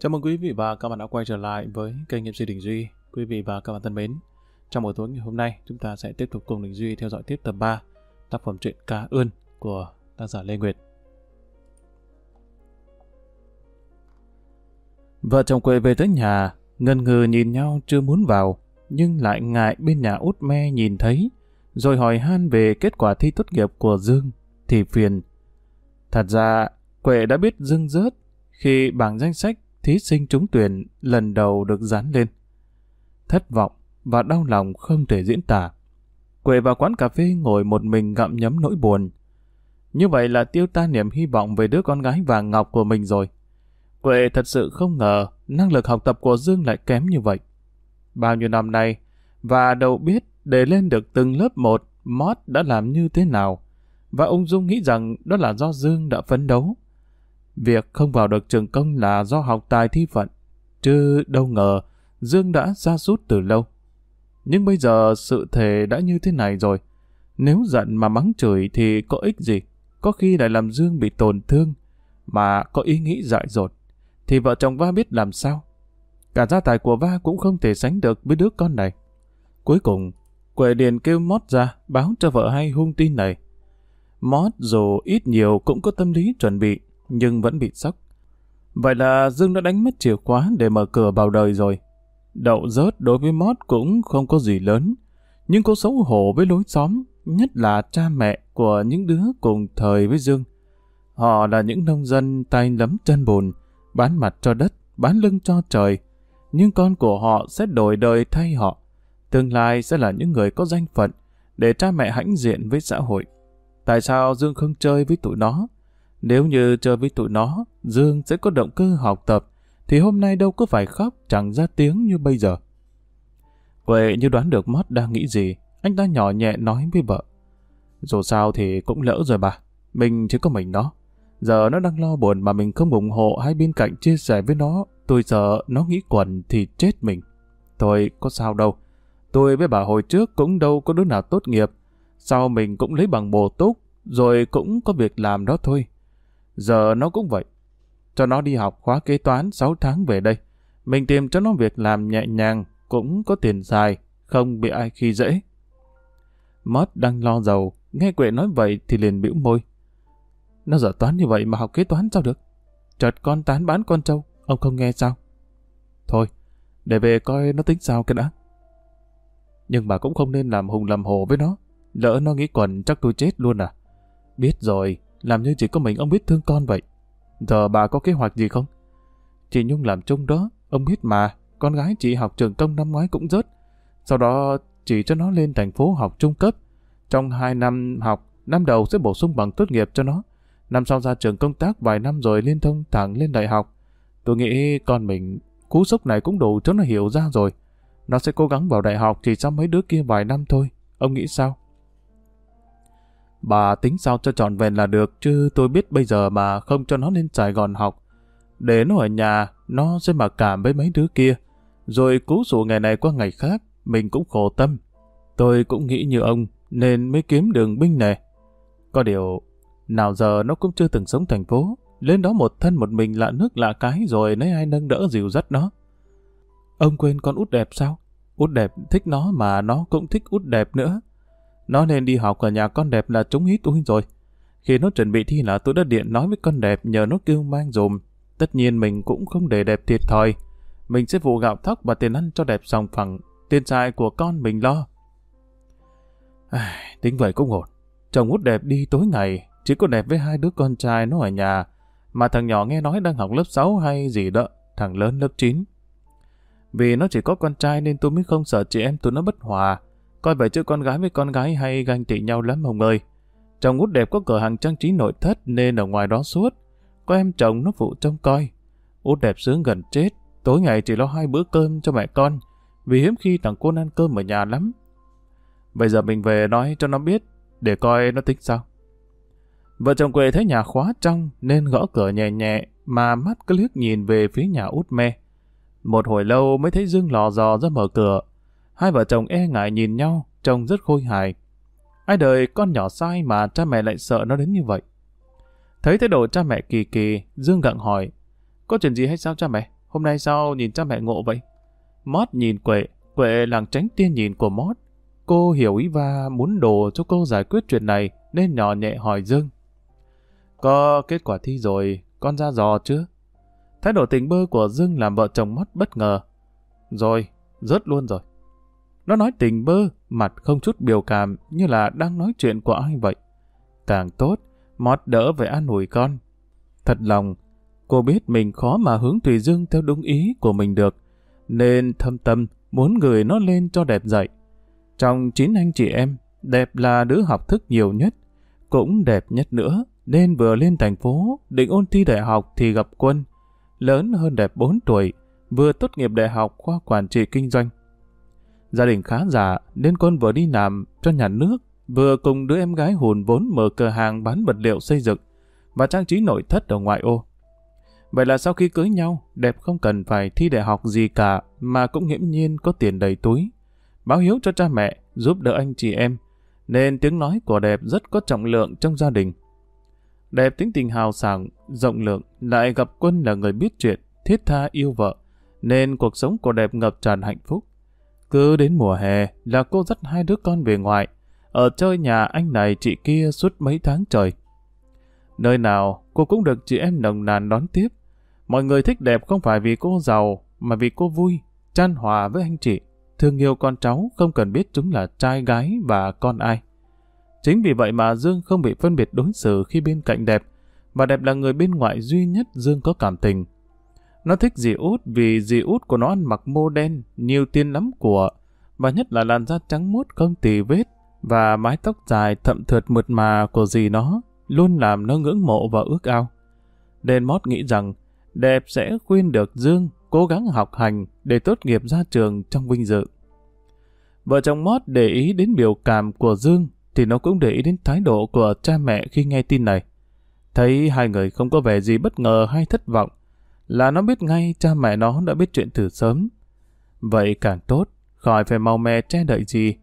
Chào mừng quý vị và các bạn đã quay trở lại với kênh MC Đình Duy. Quý vị và các bạn thân mến, trong buổi tối ngày hôm nay, chúng ta sẽ tiếp tục cùng Đình Duy theo dõi tiếp tập 3 tác phẩm truyện Cá Ươn của tác giả Lê Nguyệt. Vợ chồng quê về tới nhà, ngần ngừ nhìn nhau chưa muốn vào, nhưng lại ngại bên nhà út me nhìn thấy, rồi hỏi han về kết quả thi tốt nghiệp của Dương, thì phiền. Thật ra, Quệ đã biết Dương rớt khi bảng danh sách thí sinh trúng tuyển lần đầu được dán lên. Thất vọng và đau lòng không thể diễn tả. Quệ vào quán cà phê ngồi một mình gặm nhấm nỗi buồn. Như vậy là tiêu tan niềm hy vọng về đứa con gái vàng ngọc của mình rồi. Quệ thật sự không ngờ năng lực học tập của Dương lại kém như vậy. Bao nhiêu năm nay, và đâu biết để lên được từng lớp một, Mót đã làm như thế nào. Và ông Dung nghĩ rằng đó là do Dương đã phấn đấu. Việc không vào được trường công là do học tài thi phận, chứ đâu ngờ Dương đã ra sút từ lâu. Nhưng bây giờ sự thể đã như thế này rồi. Nếu giận mà mắng chửi thì có ích gì? Có khi lại làm Dương bị tổn thương, mà có ý nghĩ dại dột. Thì vợ chồng Va biết làm sao? Cả gia tài của Va cũng không thể sánh được với đứa con này. Cuối cùng, Quệ Điền kêu Mót ra báo cho vợ hay hung tin này. Mót dù ít nhiều cũng có tâm lý chuẩn bị, nhưng vẫn bị sốc. Vậy là Dương đã đánh mất chìa khóa để mở cửa vào đời rồi. Đậu rớt đối với Mót cũng không có gì lớn, nhưng cô xấu hổ với lối xóm, nhất là cha mẹ của những đứa cùng thời với Dương. Họ là những nông dân tay lấm chân bùn, bán mặt cho đất, bán lưng cho trời, nhưng con của họ sẽ đổi đời thay họ. Tương lai sẽ là những người có danh phận, để cha mẹ hãnh diện với xã hội. Tại sao Dương không chơi với tụi nó? Nếu như chơi với tụi nó, Dương sẽ có động cơ học tập, thì hôm nay đâu có phải khóc chẳng ra tiếng như bây giờ. Huệ như đoán được Mót đang nghĩ gì, anh ta nhỏ nhẹ nói với vợ. Dù sao thì cũng lỡ rồi bà, mình chỉ có mình nó. Giờ nó đang lo buồn mà mình không ủng hộ hay bên cạnh chia sẻ với nó, tôi sợ nó nghĩ quẩn thì chết mình. Thôi, có sao đâu. Tôi với bà hồi trước cũng đâu có đứa nào tốt nghiệp. Sau mình cũng lấy bằng bồ túc, rồi cũng có việc làm đó thôi. Giờ nó cũng vậy. Cho nó đi học khóa kế toán 6 tháng về đây. Mình tìm cho nó việc làm nhẹ nhàng, cũng có tiền dài, không bị ai khi dễ. Mót đang lo giàu, nghe Quệ nói vậy thì liền bĩu môi. Nó dở toán như vậy mà học kế toán sao được? Chợt con tán bán con trâu, ông không nghe sao? Thôi, để về coi nó tính sao cái đã. Nhưng bà cũng không nên làm hùng làm hồ với nó. Lỡ nó nghĩ quần chắc tôi chết luôn à. Biết rồi, làm như chỉ có mình ông biết thương con vậy. Giờ bà có kế hoạch gì không? Chị Nhung làm chung đó, ông biết mà, con gái chị học trường công năm ngoái cũng rớt. Sau đó chị cho nó lên thành phố học trung cấp. Trong 2 năm học, năm đầu sẽ bổ sung bằng tốt nghiệp cho nó. Năm sau ra trường công tác vài năm rồi liên thông thẳng lên đại học. Tôi nghĩ con mình, cú sốc này cũng đủ cho nó hiểu ra rồi. Nó sẽ cố gắng vào đại học chỉ sau mấy đứa kia vài năm thôi. Ông nghĩ sao? Bà tính sao cho tròn vẹn là được, chứ tôi biết bây giờ mà không cho nó lên Sài Gòn học. Để nó ở nhà, nó sẽ mặc cảm với mấy đứa kia. Rồi cú sụ ngày này qua ngày khác, mình cũng khổ tâm. Tôi cũng nghĩ như ông, nên mới kiếm đường binh này. Có điều, nào giờ nó cũng chưa từng sống thành phố. Lên đó một thân một mình lạ nước lạ cái rồi nấy ai nâng đỡ dìu dắt nó. Ông quên con út đẹp sao? Út đẹp thích nó mà nó cũng thích út đẹp nữa. Nó nên đi học ở nhà con đẹp là trúng ý tôi rồi. Khi nó chuẩn bị thi là tôi đã điện nói với con đẹp nhờ nó kêu mang dùm. Tất nhiên mình cũng không để đẹp thiệt thòi. Mình sẽ vụ gạo thóc và tiền ăn cho đẹp sòng phẳng. Tiền trại của con mình lo. À, tính vậy cũng ổn. Chồng út đẹp đi tối ngày. Chỉ có đẹp với hai đứa con trai nó ở nhà. Mà thằng nhỏ nghe nói đang học lớp 6 hay gì đó. Thằng lớn lớp 9. Vì nó chỉ có con trai nên tôi mới không sợ chị em tụi nó bất hòa. Coi vậy chứ con gái với con gái hay ganh tị nhau lắm ông ơi. Chồng út đẹp có cửa hàng trang trí nội thất nên ở ngoài đó suốt. Có em chồng nó phụ trông coi. Út đẹp sướng gần chết. Tối ngày chỉ lo hai bữa cơm cho mẹ con. Vì hiếm khi thằng cô ăn cơm ở nhà lắm. Bây giờ mình về nói cho nó biết. Để coi nó tính sao. Vợ chồng quê thấy nhà khóa trong nên gõ cửa nhẹ nhẹ, mà mắt cứ liếc nhìn về phía nhà út me. Một hồi lâu mới thấy Dương lò dò ra mở cửa. Hai vợ chồng e ngại nhìn nhau, trông rất khôi hài. Ai đời con nhỏ sai mà cha mẹ lại sợ nó đến như vậy. Thấy thái độ cha mẹ kỳ kỳ, Dương gặng hỏi. Có chuyện gì hay sao cha mẹ? hôm nay sao nhìn cha mẹ ngộ vậy? Mót nhìn Quệ, Quệ làng tránh tiên nhìn của Mót. Cô hiểu ý và muốn đồ cho cô giải quyết chuyện này nên nhỏ nhẹ hỏi Dương. Có kết quả thi rồi, con ra dò chưa? Thái độ tình bơ của Dương làm vợ chồng Mót bất ngờ. Rồi, rớt luôn rồi. Nó nói tình bơ, mặt không chút biểu cảm như là đang nói chuyện của ai vậy. Càng tốt, Mót đỡ về an ủi con. Thật lòng, cô biết mình khó mà hướng Thùy Dương theo đúng ý của mình được, nên thâm tâm muốn gửi nó lên cho đẹp dậy Trong chín anh chị em, đẹp là đứa học thức nhiều nhất, cũng đẹp nhất nữa, nên vừa lên thành phố, định ôn thi đại học thì gặp Quân, lớn hơn đẹp 4 tuổi, vừa tốt nghiệp đại học khoa quản trị kinh doanh. Gia đình khá giả nên Quân vừa đi làm cho nhà nước, vừa cùng đứa em gái hùn vốn mở cửa hàng bán vật liệu xây dựng và trang trí nội thất ở ngoại ô. Vậy là sau khi cưới nhau, đẹp không cần phải thi đại học gì cả mà cũng nghiễm nhiên có tiền đầy túi. Báo hiếu cho cha mẹ, giúp đỡ anh chị em, nên tiếng nói của đẹp rất có trọng lượng trong gia đình. Đẹp tính tình hào sảng, rộng lượng, lại gặp quân là người biết chuyện, thiết tha yêu vợ, nên cuộc sống của đẹp ngập tràn hạnh phúc. Cứ đến mùa hè là cô dắt hai đứa con về ngoại, ở chơi nhà anh này chị kia suốt mấy tháng trời. Nơi nào cô cũng được chị em nồng nàn đón tiếp. Mọi người thích đẹp không phải vì cô giàu, mà vì cô vui, chan hòa với anh chị, thương yêu con cháu không cần biết chúng là trai gái và con ai. Chính vì vậy mà Dương không bị phân biệt đối xử khi bên cạnh đẹp, và đẹp là người bên ngoại duy nhất Dương có cảm tình. Nó thích dì út vì dì út của nó ăn mặc mô đen, nhiều tiền lắm của, và nhất là làn da trắng muốt không tì vết, và mái tóc dài thậm thượt mượt mà của dì nó luôn làm nó ngưỡng mộ và ước ao. Đen mót nghĩ rằng đẹp sẽ khuyên được Dương cố gắng học hành để tốt nghiệp ra trường trong vinh dự. Vợ chồng Mót để ý đến biểu cảm của Dương thì nó cũng để ý đến thái độ của cha mẹ khi nghe tin này. Thấy hai người không có vẻ gì bất ngờ hay thất vọng, là nó biết ngay cha mẹ nó đã biết chuyện từ sớm. Vậy càng tốt, khỏi phải mau mè che đậy gì.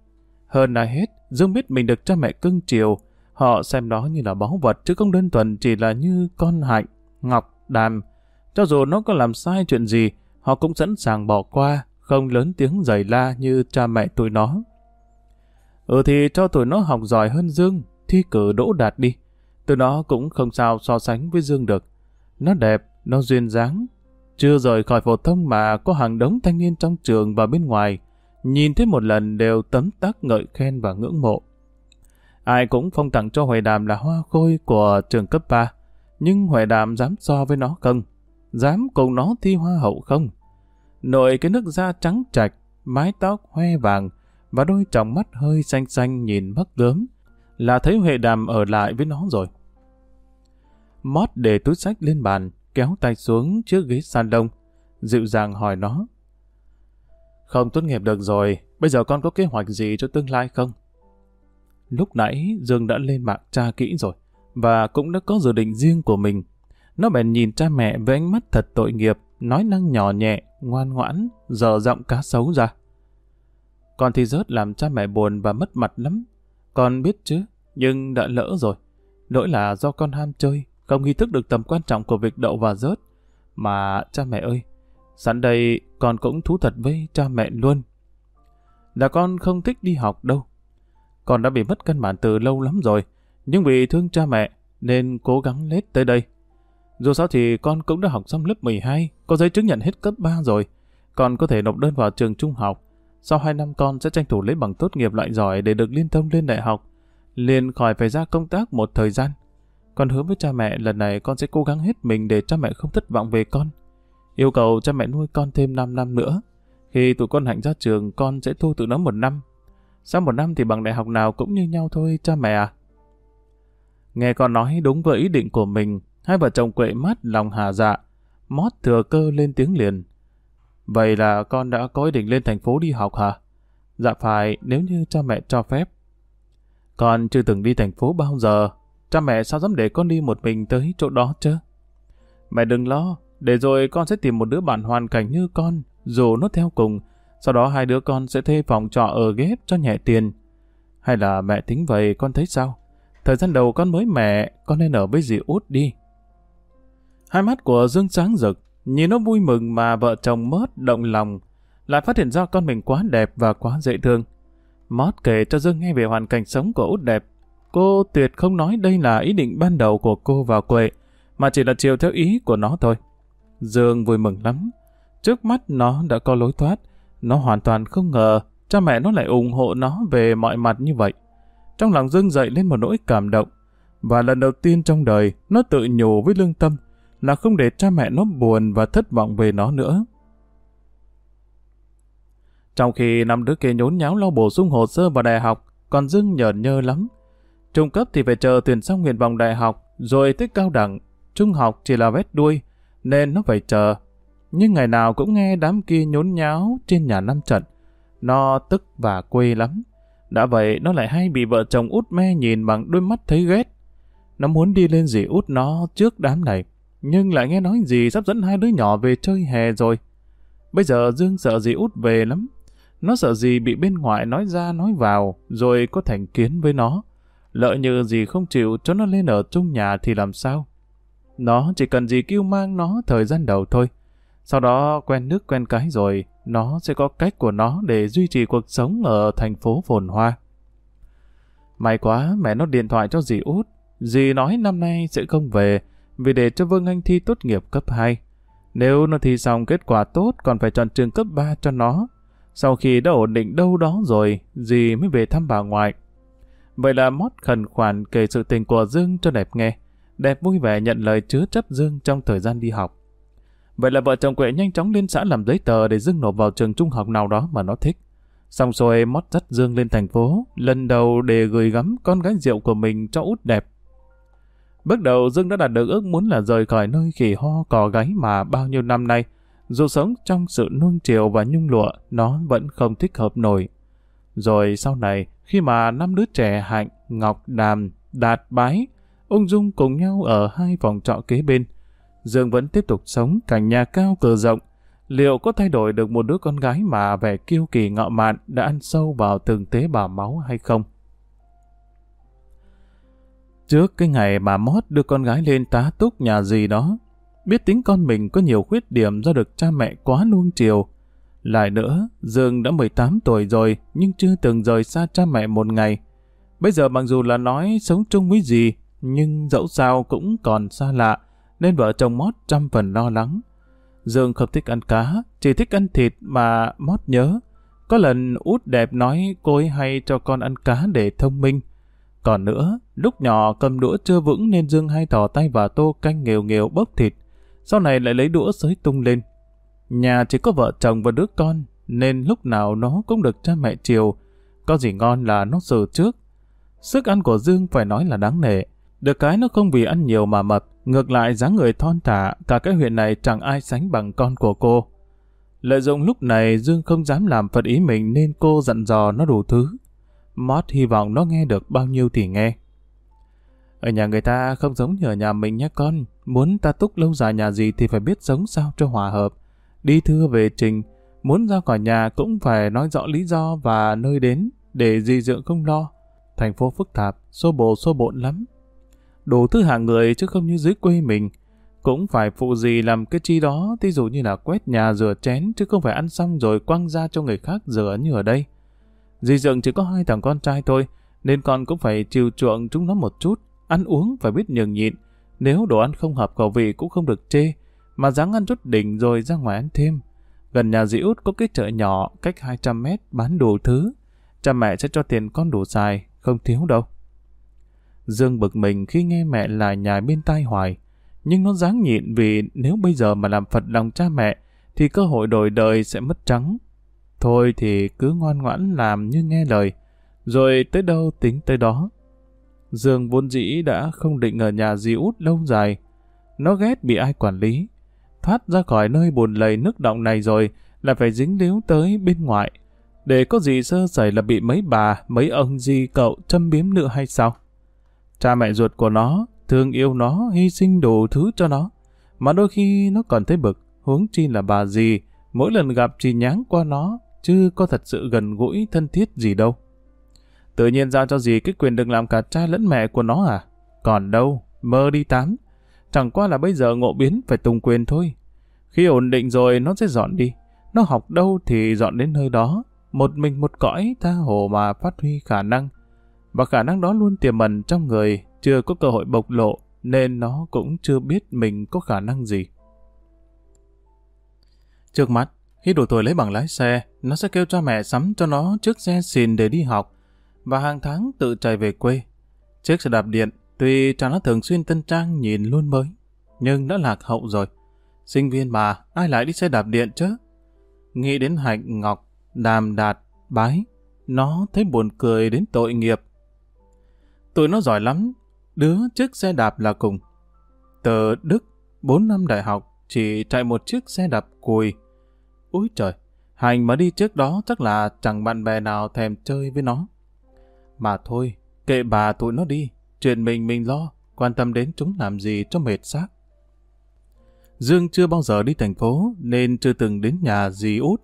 Hơn ai hết, Dương biết mình được cha mẹ cưng chiều, họ xem đó như là báu vật chứ không đơn thuần chỉ là như con hạnh, ngọc, đàm. Cho dù nó có làm sai chuyện gì, họ cũng sẵn sàng bỏ qua, không lớn tiếng giày la như cha mẹ tụi nó. Ừ thì cho tụi nó học giỏi hơn Dương, thi cử đỗ đạt đi. Tụi nó cũng không sao so sánh với Dương được. Nó đẹp, nó duyên dáng. Chưa rời khỏi phổ thông mà có hàng đống thanh niên trong trường và bên ngoài. Nhìn thấy một lần đều tấm tắc ngợi khen và ngưỡng mộ. Ai cũng phong tặng cho Huệ Đàm là hoa khôi của trường cấp 3. Nhưng Huệ Đàm dám so với nó không? Dám cùng nó thi hoa hậu không? Nội cái nước da trắng trạch, mái tóc hoe vàng và đôi tròng mắt hơi xanh xanh nhìn mất gớm là thấy Huệ Đàm ở lại với nó rồi. Mót để túi sách lên bàn, kéo tay xuống trước ghế san đông, dịu dàng hỏi nó. Không tốt nghiệp được rồi, bây giờ con có kế hoạch gì cho tương lai không? Lúc nãy Dương đã lên mạng tra kỹ rồi, và cũng đã có dự định riêng của mình. Nó bèn nhìn cha mẹ với ánh mắt thật tội nghiệp, nói năng nhỏ nhẹ, ngoan ngoãn, dở giọng cá sấu ra. Con thì rớt làm cha mẹ buồn và mất mặt lắm. Con biết chứ, nhưng đã lỡ rồi. Lỗi là do con ham chơi, không ý thức được tầm quan trọng của việc đậu và rớt. Mà cha mẹ ơi, sẵn đây con cũng thú thật với cha mẹ luôn. Là con không thích đi học đâu. Con đã bị mất cân bản từ lâu lắm rồi, nhưng vì thương cha mẹ nên cố gắng lết tới đây. Dù sao thì con cũng đã học xong lớp 12, có giấy chứng nhận hết cấp 3 rồi. Con có thể nộp đơn vào trường trung học. Sau 2 năm con sẽ tranh thủ lấy bằng tốt nghiệp loại giỏi để được liên thông lên đại học. Liền khỏi phải ra công tác một thời gian. Con hứa với cha mẹ lần này con sẽ cố gắng hết mình để cha mẹ không thất vọng về con. Yêu cầu cha mẹ nuôi con thêm 5 năm nữa. Khi tụi con hạnh ra trường, con sẽ thu tụi nó một năm. Sau một năm thì bằng đại học nào cũng như nhau thôi, cha mẹ à. Nghe con nói đúng với ý định của mình, hai vợ chồng quệ mắt lòng hà dạ. Mót thừa cơ lên tiếng liền. Vậy là con đã có ý định lên thành phố đi học hả? Dạ phải, nếu như cha mẹ cho phép. Con chưa từng đi thành phố bao giờ, cha mẹ sao dám để con đi một mình tới chỗ đó chứ? Mẹ đừng lo, để rồi con sẽ tìm một đứa bạn hoàn cảnh như con, dù nó theo cùng, sau đó hai đứa con sẽ thuê phòng trọ ở ghép cho nhẹ tiền. Hay là mẹ tính vậy con thấy sao? Thời gian đầu con mới mẹ, con nên ở với dì út đi. Hai mắt của Dương sáng rực, Nhìn nó vui mừng mà vợ chồng mớt động lòng, lại phát hiện ra con mình quá đẹp và quá dễ thương. Mót kể cho Dương nghe về hoàn cảnh sống của út đẹp. Cô tuyệt không nói đây là ý định ban đầu của cô vào quệ, mà chỉ là chiều theo ý của nó thôi. Dương vui mừng lắm. Trước mắt nó đã có lối thoát. Nó hoàn toàn không ngờ cha mẹ nó lại ủng hộ nó về mọi mặt như vậy. Trong lòng Dương dậy lên một nỗi cảm động. Và lần đầu tiên trong đời, nó tự nhủ với lương tâm là không để cha mẹ nó buồn và thất vọng về nó nữa. Trong khi năm đứa kia nhốn nháo lo bổ sung hồ sơ vào đại học, còn Dương nhờn nhơ lắm. Trung cấp thì phải chờ tuyển xong nguyện vọng đại học, rồi tới cao đẳng. Trung học chỉ là vết đuôi, nên nó phải chờ. Nhưng ngày nào cũng nghe đám kia nhốn nháo trên nhà năm trận. Nó tức và quê lắm. Đã vậy, nó lại hay bị vợ chồng út me nhìn bằng đôi mắt thấy ghét. Nó muốn đi lên dì út nó trước đám này, nhưng lại nghe nói gì sắp dẫn hai đứa nhỏ về chơi hè rồi. Bây giờ Dương sợ dì út về lắm. Nó sợ gì bị bên ngoại nói ra nói vào, rồi có thành kiến với nó. Lỡ như gì không chịu cho nó lên ở chung nhà thì làm sao? Nó chỉ cần gì kêu mang nó thời gian đầu thôi. Sau đó quen nước quen cái rồi, nó sẽ có cách của nó để duy trì cuộc sống ở thành phố phồn hoa. May quá mẹ nó điện thoại cho dì út. Dì nói năm nay sẽ không về vì để cho Vương Anh thi tốt nghiệp cấp 2. Nếu nó thi xong kết quả tốt còn phải chọn trường cấp 3 cho nó. Sau khi đã ổn định đâu đó rồi, dì mới về thăm bà ngoại. Vậy là Mót khẩn khoản kể sự tình của Dương cho đẹp nghe. Đẹp vui vẻ nhận lời chứa chấp Dương trong thời gian đi học. Vậy là vợ chồng Quệ nhanh chóng lên xã làm giấy tờ để Dương nộp vào trường trung học nào đó mà nó thích. Xong rồi Mót dắt Dương lên thành phố, lần đầu để gửi gắm con gái rượu của mình cho út đẹp. Bước đầu Dương đã đạt được ước muốn là rời khỏi nơi khỉ ho cò gáy mà bao nhiêu năm nay, dù sống trong sự nuông chiều và nhung lụa, nó vẫn không thích hợp nổi. Rồi sau này, khi mà năm đứa trẻ Hạnh, Ngọc, Đàm, Đạt, Bái, ung dung cùng nhau ở hai phòng trọ kế bên, Dương vẫn tiếp tục sống cảnh nhà cao cờ rộng. Liệu có thay đổi được một đứa con gái mà vẻ kiêu kỳ ngạo mạn đã ăn sâu vào từng tế bào máu hay không? Trước cái ngày mà Mót đưa con gái lên tá túc nhà gì đó, biết tính con mình có nhiều khuyết điểm do được cha mẹ quá nuông chiều. Lại nữa, Dương đã 18 tuổi rồi nhưng chưa từng rời xa cha mẹ một ngày. Bây giờ mặc dù là nói sống chung với gì, nhưng dẫu sao cũng còn xa lạ, nên vợ chồng Mót trăm phần lo lắng. Dương không thích ăn cá, chỉ thích ăn thịt mà Mót nhớ. Có lần út đẹp nói cô ấy hay cho con ăn cá để thông minh. Còn nữa, lúc nhỏ cầm đũa chưa vững nên Dương hay thò tay vào tô canh nghèo nghèo bốc thịt. Sau này lại lấy đũa sới tung lên. Nhà chỉ có vợ chồng và đứa con, nên lúc nào nó cũng được cha mẹ chiều. Có gì ngon là nó xử trước. Sức ăn của Dương phải nói là đáng nể. Được cái nó không vì ăn nhiều mà mập, ngược lại dáng người thon thả, cả cái huyện này chẳng ai sánh bằng con của cô. Lợi dụng lúc này Dương không dám làm phật ý mình nên cô dặn dò nó đủ thứ. Mót hy vọng nó nghe được bao nhiêu thì nghe. Ở nhà người ta không giống như ở nhà mình nhé con. Muốn ta túc lâu dài nhà gì thì phải biết sống sao cho hòa hợp. Đi thưa về trình, muốn ra khỏi nhà cũng phải nói rõ lý do và nơi đến để di dưỡng không lo. Thành phố phức tạp, xô bồ xô bộn lắm. Đủ thứ hạng người chứ không như dưới quê mình. Cũng phải phụ gì làm cái chi đó, thí dụ như là quét nhà rửa chén chứ không phải ăn xong rồi quăng ra cho người khác rửa như ở đây. Di dưỡng chỉ có hai thằng con trai thôi, nên con cũng phải chiều chuộng chúng nó một chút, ăn uống phải biết nhường nhịn. Nếu đồ ăn không hợp khẩu vị cũng không được chê, mà dáng ăn chút đỉnh rồi ra ngoài ăn thêm. Gần nhà dì út có cái chợ nhỏ cách 200 mét bán đủ thứ. Cha mẹ sẽ cho tiền con đủ xài, không thiếu đâu. Dương bực mình khi nghe mẹ là nhà bên tai hoài. Nhưng nó dáng nhịn vì nếu bây giờ mà làm phật lòng cha mẹ thì cơ hội đổi đời sẽ mất trắng. Thôi thì cứ ngoan ngoãn làm như nghe lời, rồi tới đâu tính tới đó. Dương vốn dĩ đã không định ở nhà dì út lâu dài. Nó ghét bị ai quản lý. Thoát ra khỏi nơi buồn lầy nước động này rồi là phải dính líu tới bên ngoài. Để có gì sơ sẩy là bị mấy bà, mấy ông gì cậu châm biếm nữa hay sao? Cha mẹ ruột của nó, thương yêu nó, hy sinh đủ thứ cho nó. Mà đôi khi nó còn thấy bực, huống chi là bà gì, mỗi lần gặp chỉ nháng qua nó, chứ có thật sự gần gũi thân thiết gì đâu. Tự nhiên giao cho gì cái quyền đừng làm cả cha lẫn mẹ của nó à? Còn đâu, mơ đi tám. Chẳng qua là bây giờ ngộ biến phải tùng quyền thôi. Khi ổn định rồi nó sẽ dọn đi. Nó học đâu thì dọn đến nơi đó. Một mình một cõi tha hồ mà phát huy khả năng. Và khả năng đó luôn tiềm ẩn trong người, chưa có cơ hội bộc lộ, nên nó cũng chưa biết mình có khả năng gì. Trước mắt, khi đủ tuổi lấy bằng lái xe, nó sẽ kêu cha mẹ sắm cho nó chiếc xe xìn để đi học, và hàng tháng tự chạy về quê. Chiếc xe đạp điện, tuy chàng nó thường xuyên tân trang nhìn luôn mới, nhưng đã lạc hậu rồi. Sinh viên mà, ai lại đi xe đạp điện chứ? Nghĩ đến Hạnh, Ngọc, Đàm, Đạt, Bái, nó thấy buồn cười đến tội nghiệp. Tụi nó giỏi lắm, đứa chiếc xe đạp là cùng. Từ Đức, 4 năm đại học, chỉ chạy một chiếc xe đạp cùi. Úi trời, Hành mà đi trước đó chắc là chẳng bạn bè nào thèm chơi với nó. Mà thôi, kệ bà tụi nó đi, chuyện mình mình lo, quan tâm đến chúng làm gì cho mệt xác. Dương chưa bao giờ đi thành phố nên chưa từng đến nhà dì út.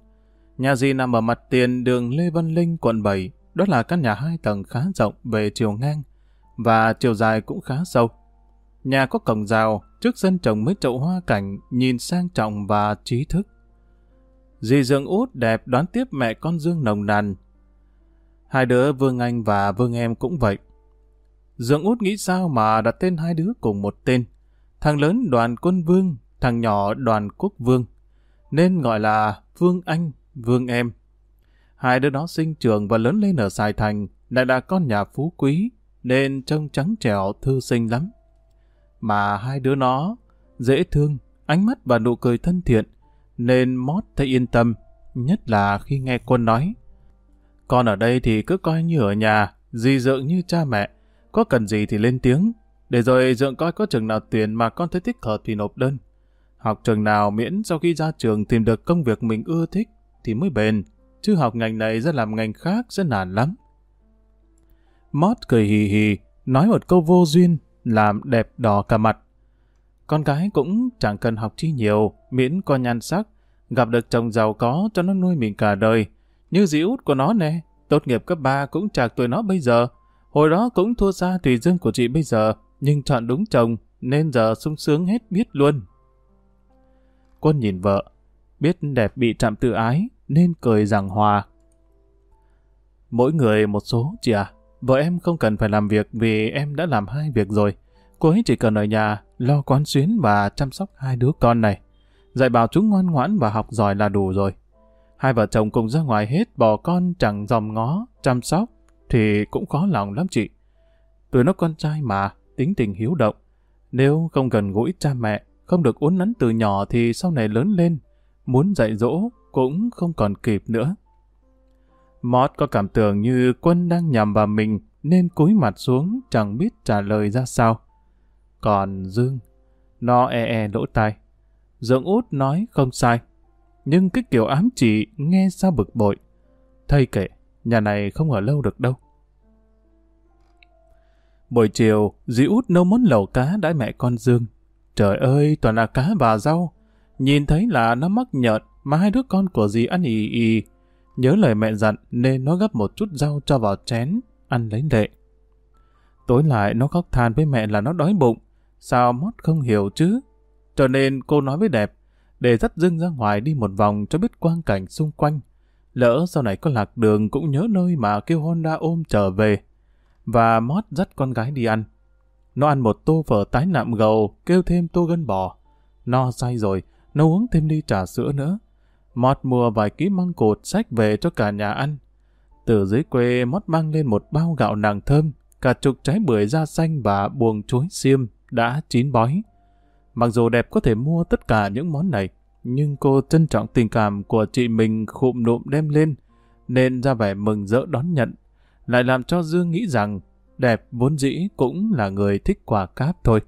Nhà dì nằm ở mặt tiền đường Lê Văn Linh, quận 7. Đó là căn nhà hai tầng khá rộng về chiều ngang và chiều dài cũng khá sâu. Nhà có cổng rào, trước sân trồng mấy chậu hoa cảnh nhìn sang trọng và trí thức. Dì Dương út đẹp đón tiếp mẹ con Dương nồng nàn. Hai đứa Vương Anh và Vương Em cũng vậy. Dương út nghĩ sao mà đặt tên hai đứa cùng một tên. Thằng lớn đoàn quân Vương, thằng nhỏ đoàn quốc Vương. Nên gọi là Vương Anh, Vương Em. Hai đứa đó sinh trường và lớn lên ở Sài Thành, lại là con nhà phú quý, nên trông trắng trẻo thư sinh lắm. Mà hai đứa nó dễ thương, ánh mắt và nụ cười thân thiện, nên Mót thấy yên tâm, nhất là khi nghe quân nói. Con ở đây thì cứ coi như ở nhà, dì dượng như cha mẹ, có cần gì thì lên tiếng, để rồi dượng coi có trường nào tuyển mà con thấy thích hợp thì nộp đơn. Học trường nào miễn sau khi ra trường tìm được công việc mình ưa thích thì mới bền, chứ học ngành này ra làm ngành khác sẽ nản lắm. Mót cười hì hì, nói một câu vô duyên, làm đẹp đỏ cả mặt. Con gái cũng chẳng cần học chi nhiều, miễn có nhan sắc, gặp được chồng giàu có cho nó nuôi mình cả đời. Như dì út của nó nè, tốt nghiệp cấp 3 cũng chạc tuổi nó bây giờ. Hồi đó cũng thua xa tùy dương của chị bây giờ, nhưng chọn đúng chồng, nên giờ sung sướng hết biết luôn. Quân nhìn vợ, biết đẹp bị chạm tự ái, nên cười rằng hòa. Mỗi người một số, chị à. Vợ em không cần phải làm việc vì em đã làm hai việc rồi. Cô ấy chỉ cần ở nhà, lo quán xuyến và chăm sóc hai đứa con này. Dạy bảo chúng ngoan ngoãn và học giỏi là đủ rồi. Hai vợ chồng cùng ra ngoài hết bỏ con chẳng dòm ngó, chăm sóc, thì cũng khó lòng lắm chị. Tụi nó con trai mà, tính tình hiếu động. Nếu không gần gũi cha mẹ, không được uốn nắn từ nhỏ thì sau này lớn lên, muốn dạy dỗ cũng không còn kịp nữa. Mót có cảm tưởng như quân đang nhằm vào mình nên cúi mặt xuống chẳng biết trả lời ra sao. Còn Dương, nó e e lỗ tai. Dương út nói không sai. Nhưng cái kiểu ám chỉ nghe sao bực bội. Thầy kệ, nhà này không ở lâu được đâu. Buổi chiều, dì út nấu món lẩu cá đãi mẹ con Dương. Trời ơi, toàn là cá và rau. Nhìn thấy là nó mắc nhợt mà hai đứa con của dì ăn ì ì. Nhớ lời mẹ dặn nên nó gấp một chút rau cho vào chén, ăn lấy lệ. Tối lại nó khóc than với mẹ là nó đói bụng. Sao mót không hiểu chứ? Cho nên cô nói với đẹp, để dắt dương ra ngoài đi một vòng cho biết quang cảnh xung quanh. Lỡ sau này có lạc đường cũng nhớ nơi mà kêu Honda ôm trở về. Và mót dắt con gái đi ăn. Nó ăn một tô phở tái nạm gầu, kêu thêm tô gân bò. No say rồi, nó uống thêm ly trà sữa nữa. Mót mua vài ký măng cột sách về cho cả nhà ăn. Từ dưới quê Mót mang lên một bao gạo nàng thơm, cả chục trái bưởi da xanh và buồng chuối xiêm đã chín bói. Mặc dù đẹp có thể mua tất cả những món này, nhưng cô trân trọng tình cảm của chị mình khụm nụm đem lên, nên ra vẻ mừng rỡ đón nhận, lại làm cho Dương nghĩ rằng đẹp vốn dĩ cũng là người thích quà cáp thôi.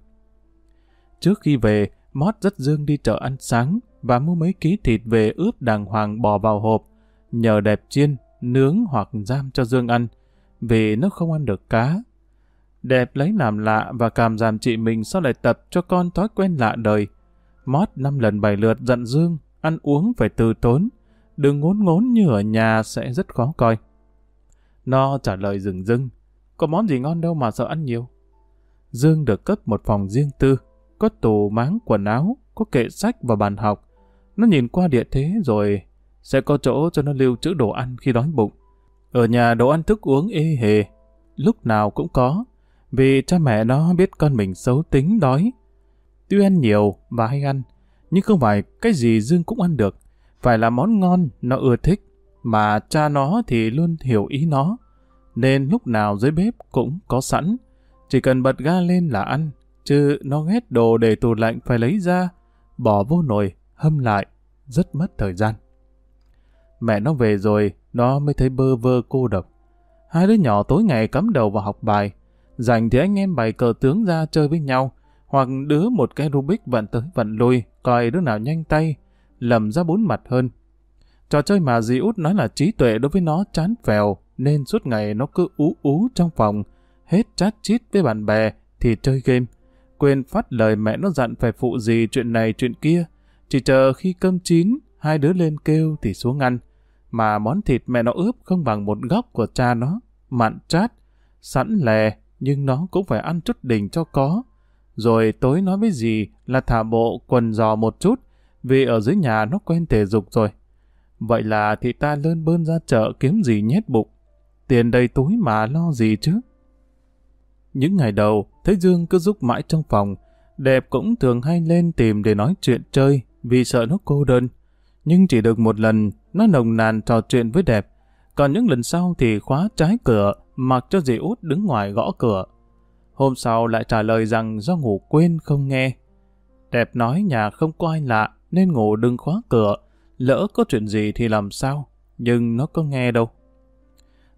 Trước khi về, Mót rất Dương đi chợ ăn sáng và mua mấy ký thịt về ướp đàng hoàng bò vào hộp, nhờ đẹp chiên, nướng hoặc giam cho Dương ăn, vì nó không ăn được cá. Đẹp lấy làm lạ và cảm giảm chị mình sau lại tập cho con thói quen lạ đời. Mót năm lần bảy lượt giận Dương, ăn uống phải từ tốn, đừng ngốn ngốn như ở nhà sẽ rất khó coi. Nó trả lời rừng rưng, có món gì ngon đâu mà sợ ăn nhiều. Dương được cấp một phòng riêng tư, có tủ máng quần áo, có kệ sách và bàn học. Nó nhìn qua địa thế rồi sẽ có chỗ cho nó lưu trữ đồ ăn khi đói bụng. Ở nhà đồ ăn thức uống ê hề, lúc nào cũng có, vì cha mẹ nó biết con mình xấu tính đói. Tuy ăn nhiều và hay ăn, nhưng không phải cái gì Dương cũng ăn được, phải là món ngon nó ưa thích, mà cha nó thì luôn hiểu ý nó, nên lúc nào dưới bếp cũng có sẵn, chỉ cần bật ga lên là ăn, chứ nó ghét đồ để tủ lạnh phải lấy ra, bỏ vô nồi, hâm lại, rất mất thời gian. Mẹ nó về rồi, nó mới thấy bơ vơ cô độc. Hai đứa nhỏ tối ngày cắm đầu vào học bài, dành thì anh em bày cờ tướng ra chơi với nhau, hoặc đứa một cái Rubik vận tới vận lui, coi đứa nào nhanh tay, lầm ra bốn mặt hơn. Trò chơi mà dì út nói là trí tuệ đối với nó chán phèo, nên suốt ngày nó cứ ú ú trong phòng, hết chát chít với bạn bè thì chơi game. Quên phát lời mẹ nó dặn phải phụ gì chuyện này chuyện kia, chỉ chờ khi cơm chín, hai đứa lên kêu thì xuống ăn. Mà món thịt mẹ nó ướp không bằng một góc của cha nó, mặn chát, sẵn lè, nhưng nó cũng phải ăn chút đỉnh cho có. Rồi tối nói với dì là thả bộ quần giò một chút, vì ở dưới nhà nó quen thể dục rồi. Vậy là thì ta lơn bơn ra chợ kiếm gì nhét bụng. Tiền đầy túi mà lo gì chứ? Những ngày đầu, thấy Dương cứ giúp mãi trong phòng, đẹp cũng thường hay lên tìm để nói chuyện chơi vì sợ nó cô đơn. Nhưng chỉ được một lần, nó nồng nàn trò chuyện với đẹp. Còn những lần sau thì khóa trái cửa, mặc cho dì út đứng ngoài gõ cửa. Hôm sau lại trả lời rằng do ngủ quên không nghe. Đẹp nói nhà không có ai lạ, nên ngủ đừng khóa cửa. Lỡ có chuyện gì thì làm sao, nhưng nó có nghe đâu.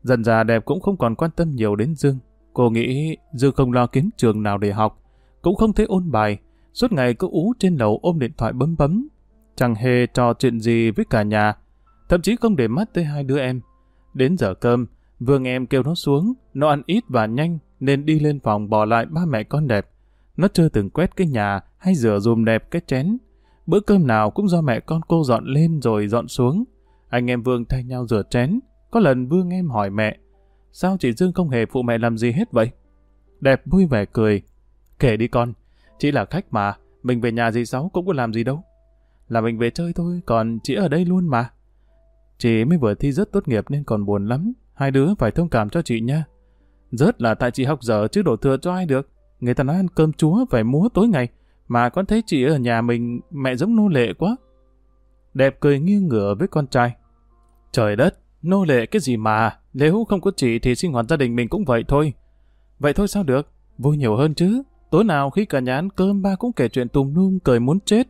Dần già đẹp cũng không còn quan tâm nhiều đến Dương. Cô nghĩ Dương không lo kiếm trường nào để học, cũng không thấy ôn bài, suốt ngày cứ ú trên lầu ôm điện thoại bấm bấm. Chẳng hề trò chuyện gì với cả nhà, thậm chí không để mắt tới hai đứa em. Đến giờ cơm, Vương em kêu nó xuống, nó ăn ít và nhanh, nên đi lên phòng bỏ lại ba mẹ con đẹp. Nó chưa từng quét cái nhà hay rửa dùm đẹp cái chén. Bữa cơm nào cũng do mẹ con cô dọn lên rồi dọn xuống. Anh em Vương thay nhau rửa chén. Có lần Vương em hỏi mẹ, sao chị Dương không hề phụ mẹ làm gì hết vậy? Đẹp vui vẻ cười. Kể đi con, chỉ là khách mà, mình về nhà dì Sáu cũng có làm gì đâu. Là mình về chơi thôi, còn chị ở đây luôn mà. Chị mới vừa thi rất tốt nghiệp nên còn buồn lắm, hai đứa phải thông cảm cho chị nha. Rớt là tại chị học dở chứ đổ thừa cho ai được. Người ta nói ăn cơm chúa phải múa tối ngày, mà con thấy chị ở nhà mình mẹ giống nô lệ quá. Đẹp cười nghiêng ngửa với con trai. Trời đất, nô lệ cái gì mà, nếu không có chị thì sinh hoạt gia đình mình cũng vậy thôi. Vậy thôi sao được, vui nhiều hơn chứ. Tối nào khi cả nhà ăn cơm ba cũng kể chuyện tùm lum cười muốn chết.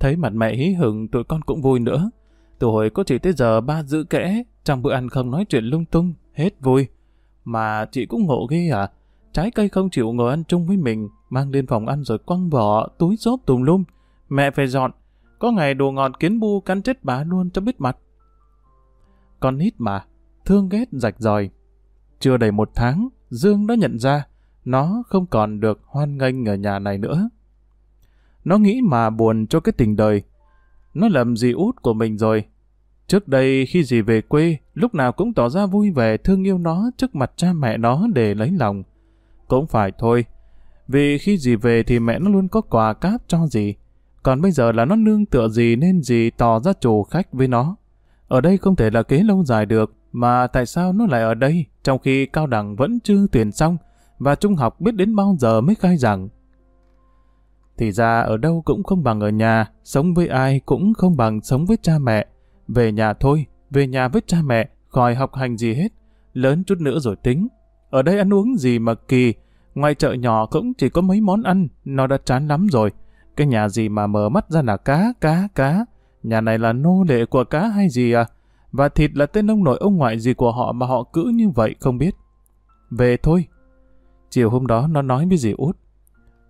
Thấy mặt mẹ hí hửng tụi con cũng vui nữa. Từ hồi có chị tới giờ ba giữ kẽ, trong bữa ăn không nói chuyện lung tung, hết vui. Mà chị cũng ngộ ghê à, trái cây không chịu ngồi ăn chung với mình, mang lên phòng ăn rồi quăng vỏ, túi xốp tùm lum. Mẹ phải dọn, có ngày đồ ngọt kiến bu cắn chết bà luôn cho biết mặt. Con nít mà, thương ghét rạch ròi. Chưa đầy một tháng, Dương đã nhận ra nó không còn được hoan nghênh ở nhà này nữa. Nó nghĩ mà buồn cho cái tình đời. Nó lầm gì út của mình rồi. Trước đây khi dì về quê, lúc nào cũng tỏ ra vui vẻ thương yêu nó trước mặt cha mẹ nó để lấy lòng. Cũng phải thôi, vì khi dì về thì mẹ nó luôn có quà cáp cho dì. Còn bây giờ là nó nương tựa gì nên dì tỏ ra chủ khách với nó. Ở đây không thể là kế lâu dài được, mà tại sao nó lại ở đây, trong khi cao đẳng vẫn chưa tuyển xong, và trung học biết đến bao giờ mới khai giảng. Thì ra ở đâu cũng không bằng ở nhà, sống với ai cũng không bằng sống với cha mẹ. Về nhà thôi, về nhà với cha mẹ, khỏi học hành gì hết, lớn chút nữa rồi tính. Ở đây ăn uống gì mà kỳ, ngoài chợ nhỏ cũng chỉ có mấy món ăn, nó đã chán lắm rồi. Cái nhà gì mà mở mắt ra là cá, cá, cá. Nhà này là nô lệ của cá hay gì à? Và thịt là tên ông nội ông ngoại gì của họ mà họ cứ như vậy không biết. Về thôi. Chiều hôm đó nó nói với dì Út.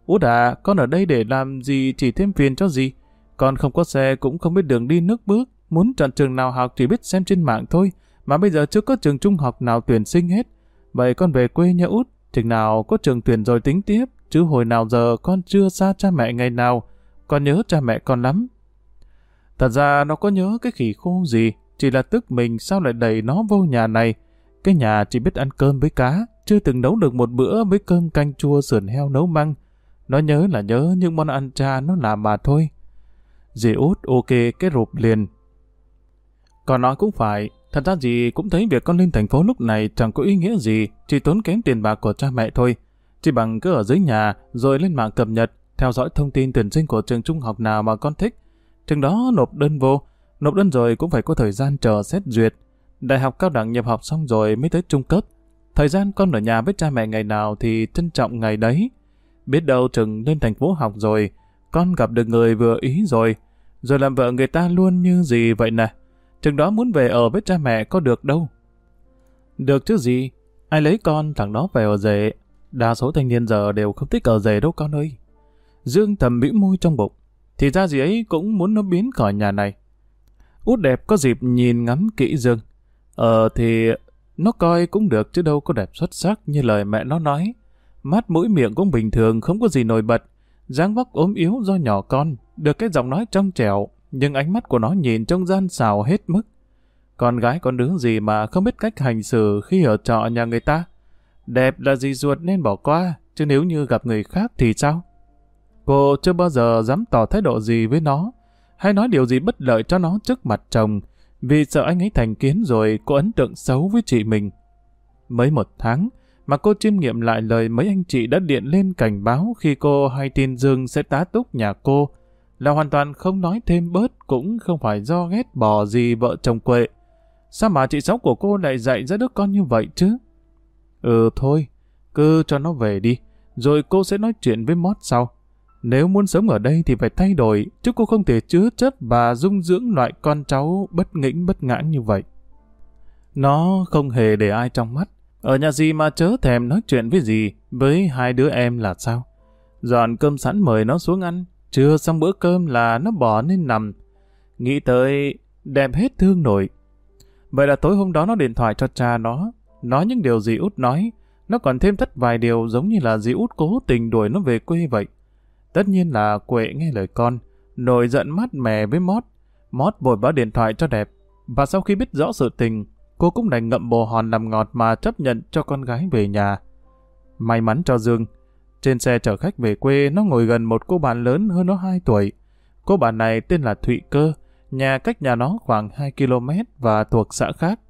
Út à, con ở đây để làm gì chỉ thêm phiền cho gì. Con không có xe cũng không biết đường đi nước bước. Muốn chọn trường nào học chỉ biết xem trên mạng thôi. Mà bây giờ chưa có trường trung học nào tuyển sinh hết. Vậy con về quê nha út. Chừng nào có trường tuyển rồi tính tiếp. Chứ hồi nào giờ con chưa xa cha mẹ ngày nào. Con nhớ cha mẹ con lắm. Thật ra nó có nhớ cái khỉ khô gì. Chỉ là tức mình sao lại đẩy nó vô nhà này. Cái nhà chỉ biết ăn cơm với cá. Chưa từng nấu được một bữa với cơm canh chua sườn heo nấu măng. Nó nhớ là nhớ những món ăn cha nó làm mà thôi. Dì út ok, cái rụp liền. Còn nói cũng phải, thật ra gì cũng thấy việc con lên thành phố lúc này chẳng có ý nghĩa gì, chỉ tốn kém tiền bạc của cha mẹ thôi. Chỉ bằng cứ ở dưới nhà, rồi lên mạng cập nhật, theo dõi thông tin tuyển sinh của trường trung học nào mà con thích. Trường đó nộp đơn vô, nộp đơn rồi cũng phải có thời gian chờ xét duyệt. Đại học cao đẳng nhập học xong rồi mới tới trung cấp. Thời gian con ở nhà với cha mẹ ngày nào thì trân trọng ngày đấy. Biết đâu chừng lên thành phố học rồi, con gặp được người vừa ý rồi, rồi làm vợ người ta luôn như gì vậy nè. Chừng đó muốn về ở với cha mẹ có được đâu. Được chứ gì, ai lấy con thằng đó về ở rể. Đa số thanh niên giờ đều không thích ở rể đâu con ơi. Dương thầm bĩu môi trong bụng, thì ra gì ấy cũng muốn nó biến khỏi nhà này. Út đẹp có dịp nhìn ngắm kỹ Dương. Ờ thì nó coi cũng được chứ đâu có đẹp xuất sắc như lời mẹ nó nói. Mắt mũi miệng cũng bình thường, không có gì nổi bật. dáng vóc ốm yếu do nhỏ con, được cái giọng nói trong trẻo, nhưng ánh mắt của nó nhìn trong gian xào hết mức. Con gái con đứa gì mà không biết cách hành xử khi ở trọ nhà người ta. Đẹp là gì ruột nên bỏ qua, chứ nếu như gặp người khác thì sao? Cô chưa bao giờ dám tỏ thái độ gì với nó, hay nói điều gì bất lợi cho nó trước mặt chồng, vì sợ anh ấy thành kiến rồi có ấn tượng xấu với chị mình. Mới một tháng, mà cô chiêm nghiệm lại lời mấy anh chị đã điện lên cảnh báo khi cô hay tin Dương sẽ tá túc nhà cô, là hoàn toàn không nói thêm bớt cũng không phải do ghét bỏ gì vợ chồng quệ. Sao mà chị Sáu của cô lại dạy ra đứa con như vậy chứ? Ừ thôi, cứ cho nó về đi, rồi cô sẽ nói chuyện với Mót sau. Nếu muốn sống ở đây thì phải thay đổi, chứ cô không thể chứa chấp và dung dưỡng loại con cháu bất nghĩnh bất ngãn như vậy. Nó không hề để ai trong mắt. Ở nhà gì mà chớ thèm nói chuyện với gì, với hai đứa em là sao? Dọn cơm sẵn mời nó xuống ăn, chưa xong bữa cơm là nó bỏ nên nằm. Nghĩ tới đẹp hết thương nổi. Vậy là tối hôm đó nó điện thoại cho cha nó, nói những điều gì út nói, nó còn thêm thất vài điều giống như là dì út cố tình đuổi nó về quê vậy. Tất nhiên là Quệ nghe lời con, nổi giận mắt mè với Mót. Mót vội báo điện thoại cho đẹp, và sau khi biết rõ sự tình, cô cũng đành ngậm bồ hòn làm ngọt mà chấp nhận cho con gái về nhà. May mắn cho Dương, trên xe chở khách về quê nó ngồi gần một cô bạn lớn hơn nó 2 tuổi. Cô bạn này tên là Thụy Cơ, nhà cách nhà nó khoảng 2 km và thuộc xã khác.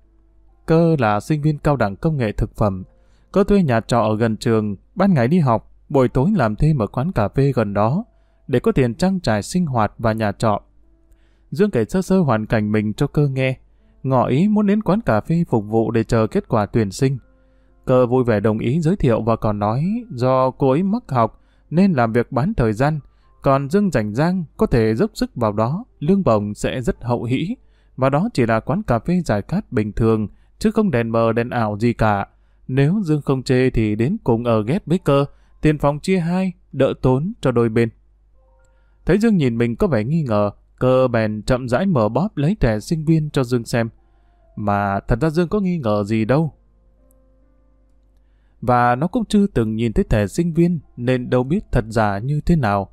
Cơ là sinh viên cao đẳng công nghệ thực phẩm. Cơ thuê nhà trọ ở gần trường, ban ngày đi học, buổi tối làm thêm ở quán cà phê gần đó, để có tiền trang trải sinh hoạt và nhà trọ. Dương kể sơ sơ hoàn cảnh mình cho cơ nghe, ngỏ ý muốn đến quán cà phê phục vụ để chờ kết quả tuyển sinh. Cơ vui vẻ đồng ý giới thiệu và còn nói do cô ấy mắc học nên làm việc bán thời gian, còn Dương rảnh rang có thể dốc sức vào đó, lương bổng sẽ rất hậu hĩ, và đó chỉ là quán cà phê giải khát bình thường, chứ không đèn mờ đèn ảo gì cả. Nếu Dương không chê thì đến cùng ở ghép với cơ, tiền phòng chia hai, đỡ tốn cho đôi bên. Thấy Dương nhìn mình có vẻ nghi ngờ, cơ bèn chậm rãi mở bóp lấy thẻ sinh viên cho Dương xem. Mà thật ra Dương có nghi ngờ gì đâu. Và nó cũng chưa từng nhìn thấy thẻ sinh viên nên đâu biết thật giả như thế nào.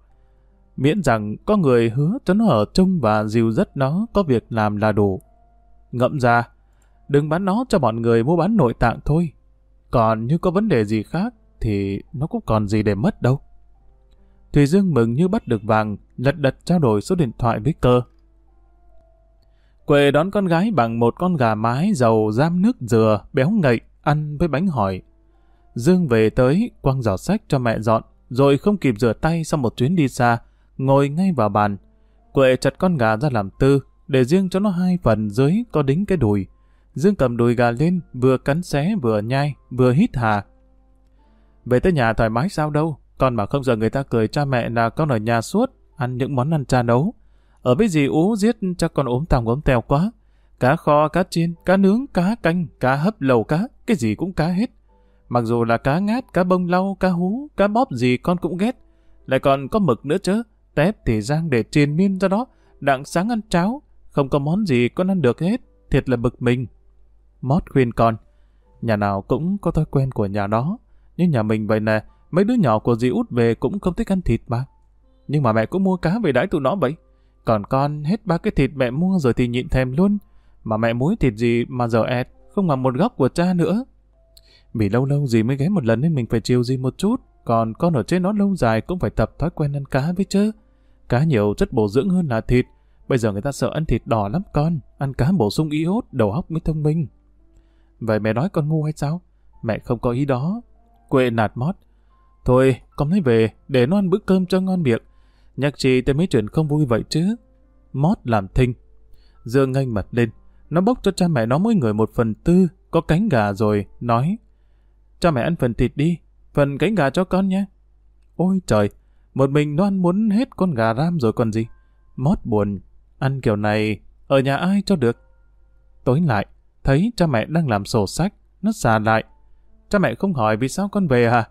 Miễn rằng có người hứa cho nó ở trông và dìu dắt nó có việc làm là đủ. Ngậm ra, đừng bán nó cho bọn người mua bán nội tạng thôi. Còn như có vấn đề gì khác thì nó cũng còn gì để mất đâu. Thùy Dương mừng như bắt được vàng, lật đật trao đổi số điện thoại với cơ. Quệ đón con gái bằng một con gà mái dầu giam nước dừa, béo ngậy, ăn với bánh hỏi. Dương về tới, quăng giỏ sách cho mẹ dọn, rồi không kịp rửa tay sau một chuyến đi xa, ngồi ngay vào bàn. Quệ chặt con gà ra làm tư, để riêng cho nó hai phần dưới có đính cái đùi. Dương cầm đùi gà lên, vừa cắn xé vừa nhai, vừa hít hà, về tới nhà thoải mái sao đâu, con mà không giờ người ta cười cha mẹ là con ở nhà suốt, ăn những món ăn cha nấu. Ở với dì ú giết cho con ốm tòng ốm tèo quá. Cá kho, cá chiên, cá nướng, cá canh, cá hấp, lầu cá, cái gì cũng cá hết. Mặc dù là cá ngát, cá bông lau, cá hú, cá bóp gì con cũng ghét. Lại còn có mực nữa chứ, tép thì giang để triền miên ra đó, đặng sáng ăn cháo, không có món gì con ăn được hết, thiệt là bực mình. Mót khuyên con, nhà nào cũng có thói quen của nhà đó, nhưng nhà mình vậy nè, mấy đứa nhỏ của dì út về cũng không thích ăn thịt mà. Nhưng mà mẹ cũng mua cá về đãi tụi nó vậy. Còn con hết ba cái thịt mẹ mua rồi thì nhịn thèm luôn. Mà mẹ muối thịt gì mà giờ ẹt, không bằng một góc của cha nữa. Vì lâu lâu gì mới ghé một lần nên mình phải chiều gì một chút. Còn con ở trên nó lâu dài cũng phải tập thói quen ăn cá với chứ. Cá nhiều rất bổ dưỡng hơn là thịt. Bây giờ người ta sợ ăn thịt đỏ lắm con. Ăn cá bổ sung iốt, đầu óc mới thông minh. Vậy mẹ nói con ngu hay sao? Mẹ không có ý đó. Quệ nạt mót. Thôi, con lấy về, để nó ăn bữa cơm cho ngon miệng. Nhắc chị tới mấy chuyện không vui vậy chứ. Mót làm thinh. Dương nganh mặt lên. Nó bốc cho cha mẹ nó mỗi người một phần tư, có cánh gà rồi, nói. Cha mẹ ăn phần thịt đi, phần cánh gà cho con nhé. Ôi trời, một mình nó ăn muốn hết con gà ram rồi còn gì. Mót buồn, ăn kiểu này, ở nhà ai cho được. Tối lại, thấy cha mẹ đang làm sổ sách, nó xà lại. Cha mẹ không hỏi vì sao con về à?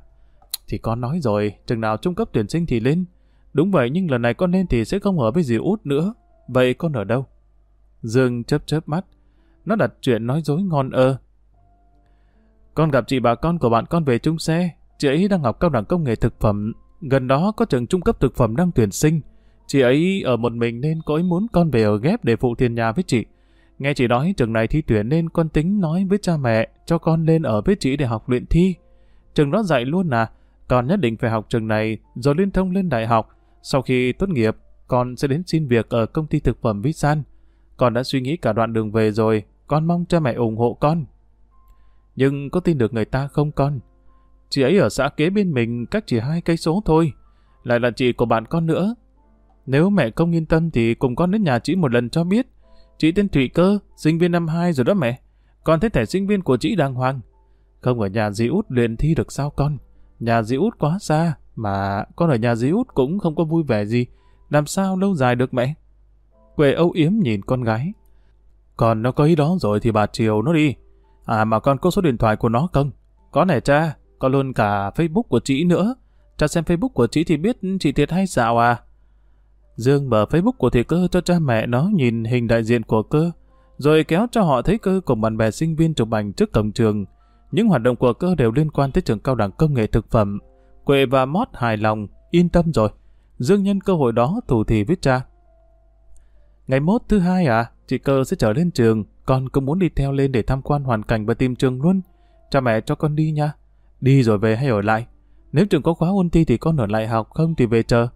Thì con nói rồi, chừng nào trung cấp tuyển sinh thì lên. Đúng vậy nhưng lần này con lên thì sẽ không ở với dì út nữa. Vậy con ở đâu? Dương chớp chớp mắt. Nó đặt chuyện nói dối ngon ơ. Con gặp chị bà con của bạn con về chung xe. Chị ấy đang học cao đẳng công nghệ thực phẩm. Gần đó có trường trung cấp thực phẩm đang tuyển sinh. Chị ấy ở một mình nên có ý muốn con về ở ghép để phụ tiền nhà với chị. Nghe chị nói trường này thi tuyển nên con tính nói với cha mẹ cho con lên ở với chị để học luyện thi. Trường đó dạy luôn à, con nhất định phải học trường này rồi liên thông lên đại học. Sau khi tốt nghiệp, con sẽ đến xin việc ở công ty thực phẩm Visan. Con đã suy nghĩ cả đoạn đường về rồi, con mong cha mẹ ủng hộ con. Nhưng có tin được người ta không con? Chị ấy ở xã kế bên mình cách chỉ hai cây số thôi, lại là chị của bạn con nữa. Nếu mẹ không yên tâm thì cùng con đến nhà chị một lần cho biết. Chị tên Thụy Cơ, sinh viên năm 2 rồi đó mẹ. Con thấy thẻ sinh viên của chị đàng hoàng. Không ở nhà dì út luyện thi được sao con? Nhà dì út quá xa, mà con ở nhà dì út cũng không có vui vẻ gì. Làm sao lâu dài được mẹ? Quệ âu yếm nhìn con gái. Còn nó có ý đó rồi thì bà chiều nó đi. À mà con có số điện thoại của nó không? Có nè cha, có luôn cả Facebook của chị nữa. Cha xem Facebook của chị thì biết chị thiệt hay xạo à. Dương mở Facebook của thị cơ cho cha mẹ nó nhìn hình đại diện của cơ, rồi kéo cho họ thấy cơ cùng bạn bè sinh viên chụp ảnh trước cổng trường. Những hoạt động của cơ đều liên quan tới trường cao đẳng công nghệ thực phẩm. Quệ và Mót hài lòng, yên tâm rồi. Dương nhân cơ hội đó thủ thì với cha. Ngày mốt thứ hai à, chị cơ sẽ trở lên trường, con cũng muốn đi theo lên để tham quan hoàn cảnh và tìm trường luôn. Cha mẹ cho con đi nha. Đi rồi về hay ở lại? Nếu trường có khóa ôn thi thì con ở lại học, không thì về chờ.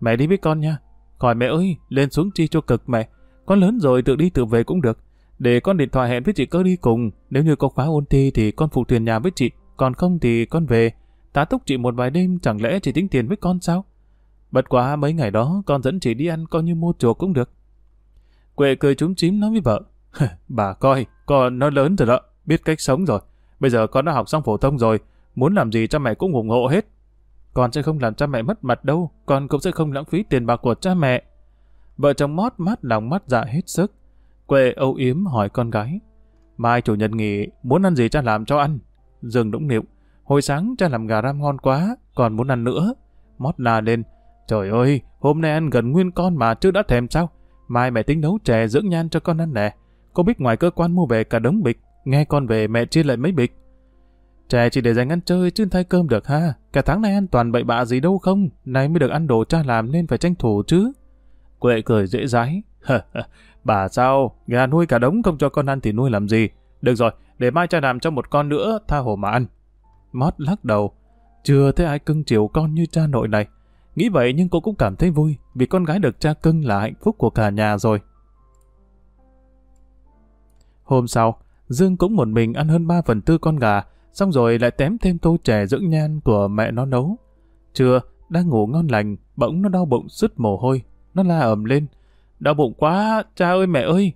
Mẹ đi với con nha. Khỏi mẹ ơi, lên xuống chi cho cực mẹ. Con lớn rồi tự đi tự về cũng được. Để con điện thoại hẹn với chị cơ đi cùng. Nếu như có khóa ôn thi thì con phụ tiền nhà với chị. Còn không thì con về. Tá túc chị một vài đêm chẳng lẽ chị tính tiền với con sao? Bất quá mấy ngày đó con dẫn chị đi ăn coi như mua chuộc cũng được. Quệ cười trúng chím nói với vợ. bà coi, con nó lớn rồi đó, biết cách sống rồi. Bây giờ con đã học xong phổ thông rồi, muốn làm gì cha mẹ cũng ủng hộ hết. Con sẽ không làm cha mẹ mất mặt đâu, con cũng sẽ không lãng phí tiền bạc của cha mẹ. Vợ chồng mót mắt lòng mắt dạ hết sức. Quê âu yếm hỏi con gái. Mai chủ nhật nghỉ, muốn ăn gì cha làm cho ăn. Dương đũng nịu. Hồi sáng cha làm gà ram ngon quá, còn muốn ăn nữa. Mót la lên. Trời ơi, hôm nay ăn gần nguyên con mà chưa đã thèm sao? Mai mẹ tính nấu chè dưỡng nhan cho con ăn nè. Cô biết ngoài cơ quan mua về cả đống bịch. Nghe con về mẹ chia lại mấy bịch. Trẻ chỉ để dành ăn chơi chứ thay cơm được ha. Cả tháng nay ăn toàn bậy bạ gì đâu không. Nay mới được ăn đồ cha làm nên phải tranh thủ chứ. Quệ cười dễ dãi. bà sao? Gà nuôi cả đống không cho con ăn thì nuôi làm gì? Được rồi, để mai cha làm cho một con nữa, tha hồ mà ăn. Mót lắc đầu. Chưa thấy ai cưng chiều con như cha nội này. Nghĩ vậy nhưng cô cũng cảm thấy vui vì con gái được cha cưng là hạnh phúc của cả nhà rồi. Hôm sau, Dương cũng một mình ăn hơn 3 phần tư con gà, xong rồi lại tém thêm tô chè dưỡng nhan của mẹ nó nấu. Trưa, đang ngủ ngon lành, bỗng nó đau bụng sứt mồ hôi. Nó la ầm lên. Đau bụng quá, cha ơi mẹ ơi!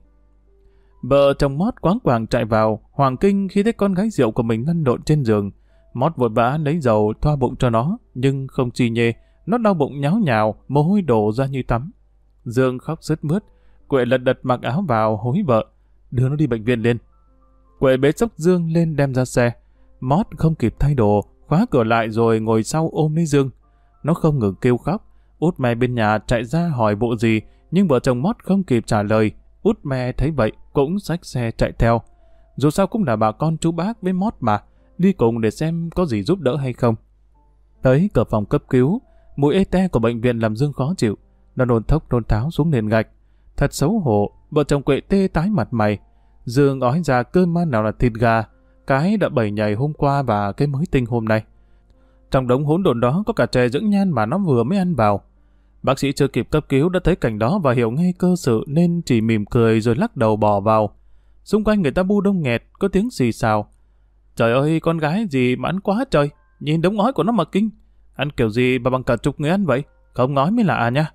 Vợ chồng Mót quáng quàng chạy vào, hoàng kinh khi thấy con gái rượu của mình lăn lộn trên giường. Mót vội vã lấy dầu thoa bụng cho nó, nhưng không chi nhê. Nó đau bụng nháo nhào, mồ hôi đổ ra như tắm. Dương khóc sứt mướt, Quệ lật đật mặc áo vào hối vợ, đưa nó đi bệnh viện lên. Quệ bế sốc Dương lên đem ra xe. Mót không kịp thay đồ, khóa cửa lại rồi ngồi sau ôm lấy Dương. Nó không ngừng kêu khóc. Út mẹ bên nhà chạy ra hỏi bộ gì, nhưng vợ chồng Mót không kịp trả lời. Út mẹ thấy vậy cũng xách xe chạy theo. Dù sao cũng là bà con chú bác với Mót mà, đi cùng để xem có gì giúp đỡ hay không. Tới cửa phòng cấp cứu, mùi ê te của bệnh viện làm Dương khó chịu. Nó nôn thốc nôn tháo xuống nền gạch. Thật xấu hổ, vợ chồng quệ tê tái mặt mày. Dương ói ra cơn man nào là thịt gà, cái đã bảy nhảy hôm qua và cái mới tinh hôm nay. Trong đống hỗn độn đó có cả chè dưỡng nhan mà nó vừa mới ăn vào. Bác sĩ chưa kịp cấp cứu đã thấy cảnh đó và hiểu ngay cơ sự nên chỉ mỉm cười rồi lắc đầu bỏ vào. Xung quanh người ta bu đông nghẹt, có tiếng xì xào. Trời ơi, con gái gì mà ăn quá trời. Nhìn đống ói của nó mà kinh. Ăn kiểu gì mà bằng cả chục người ăn vậy? Không nói mới lạ à nha.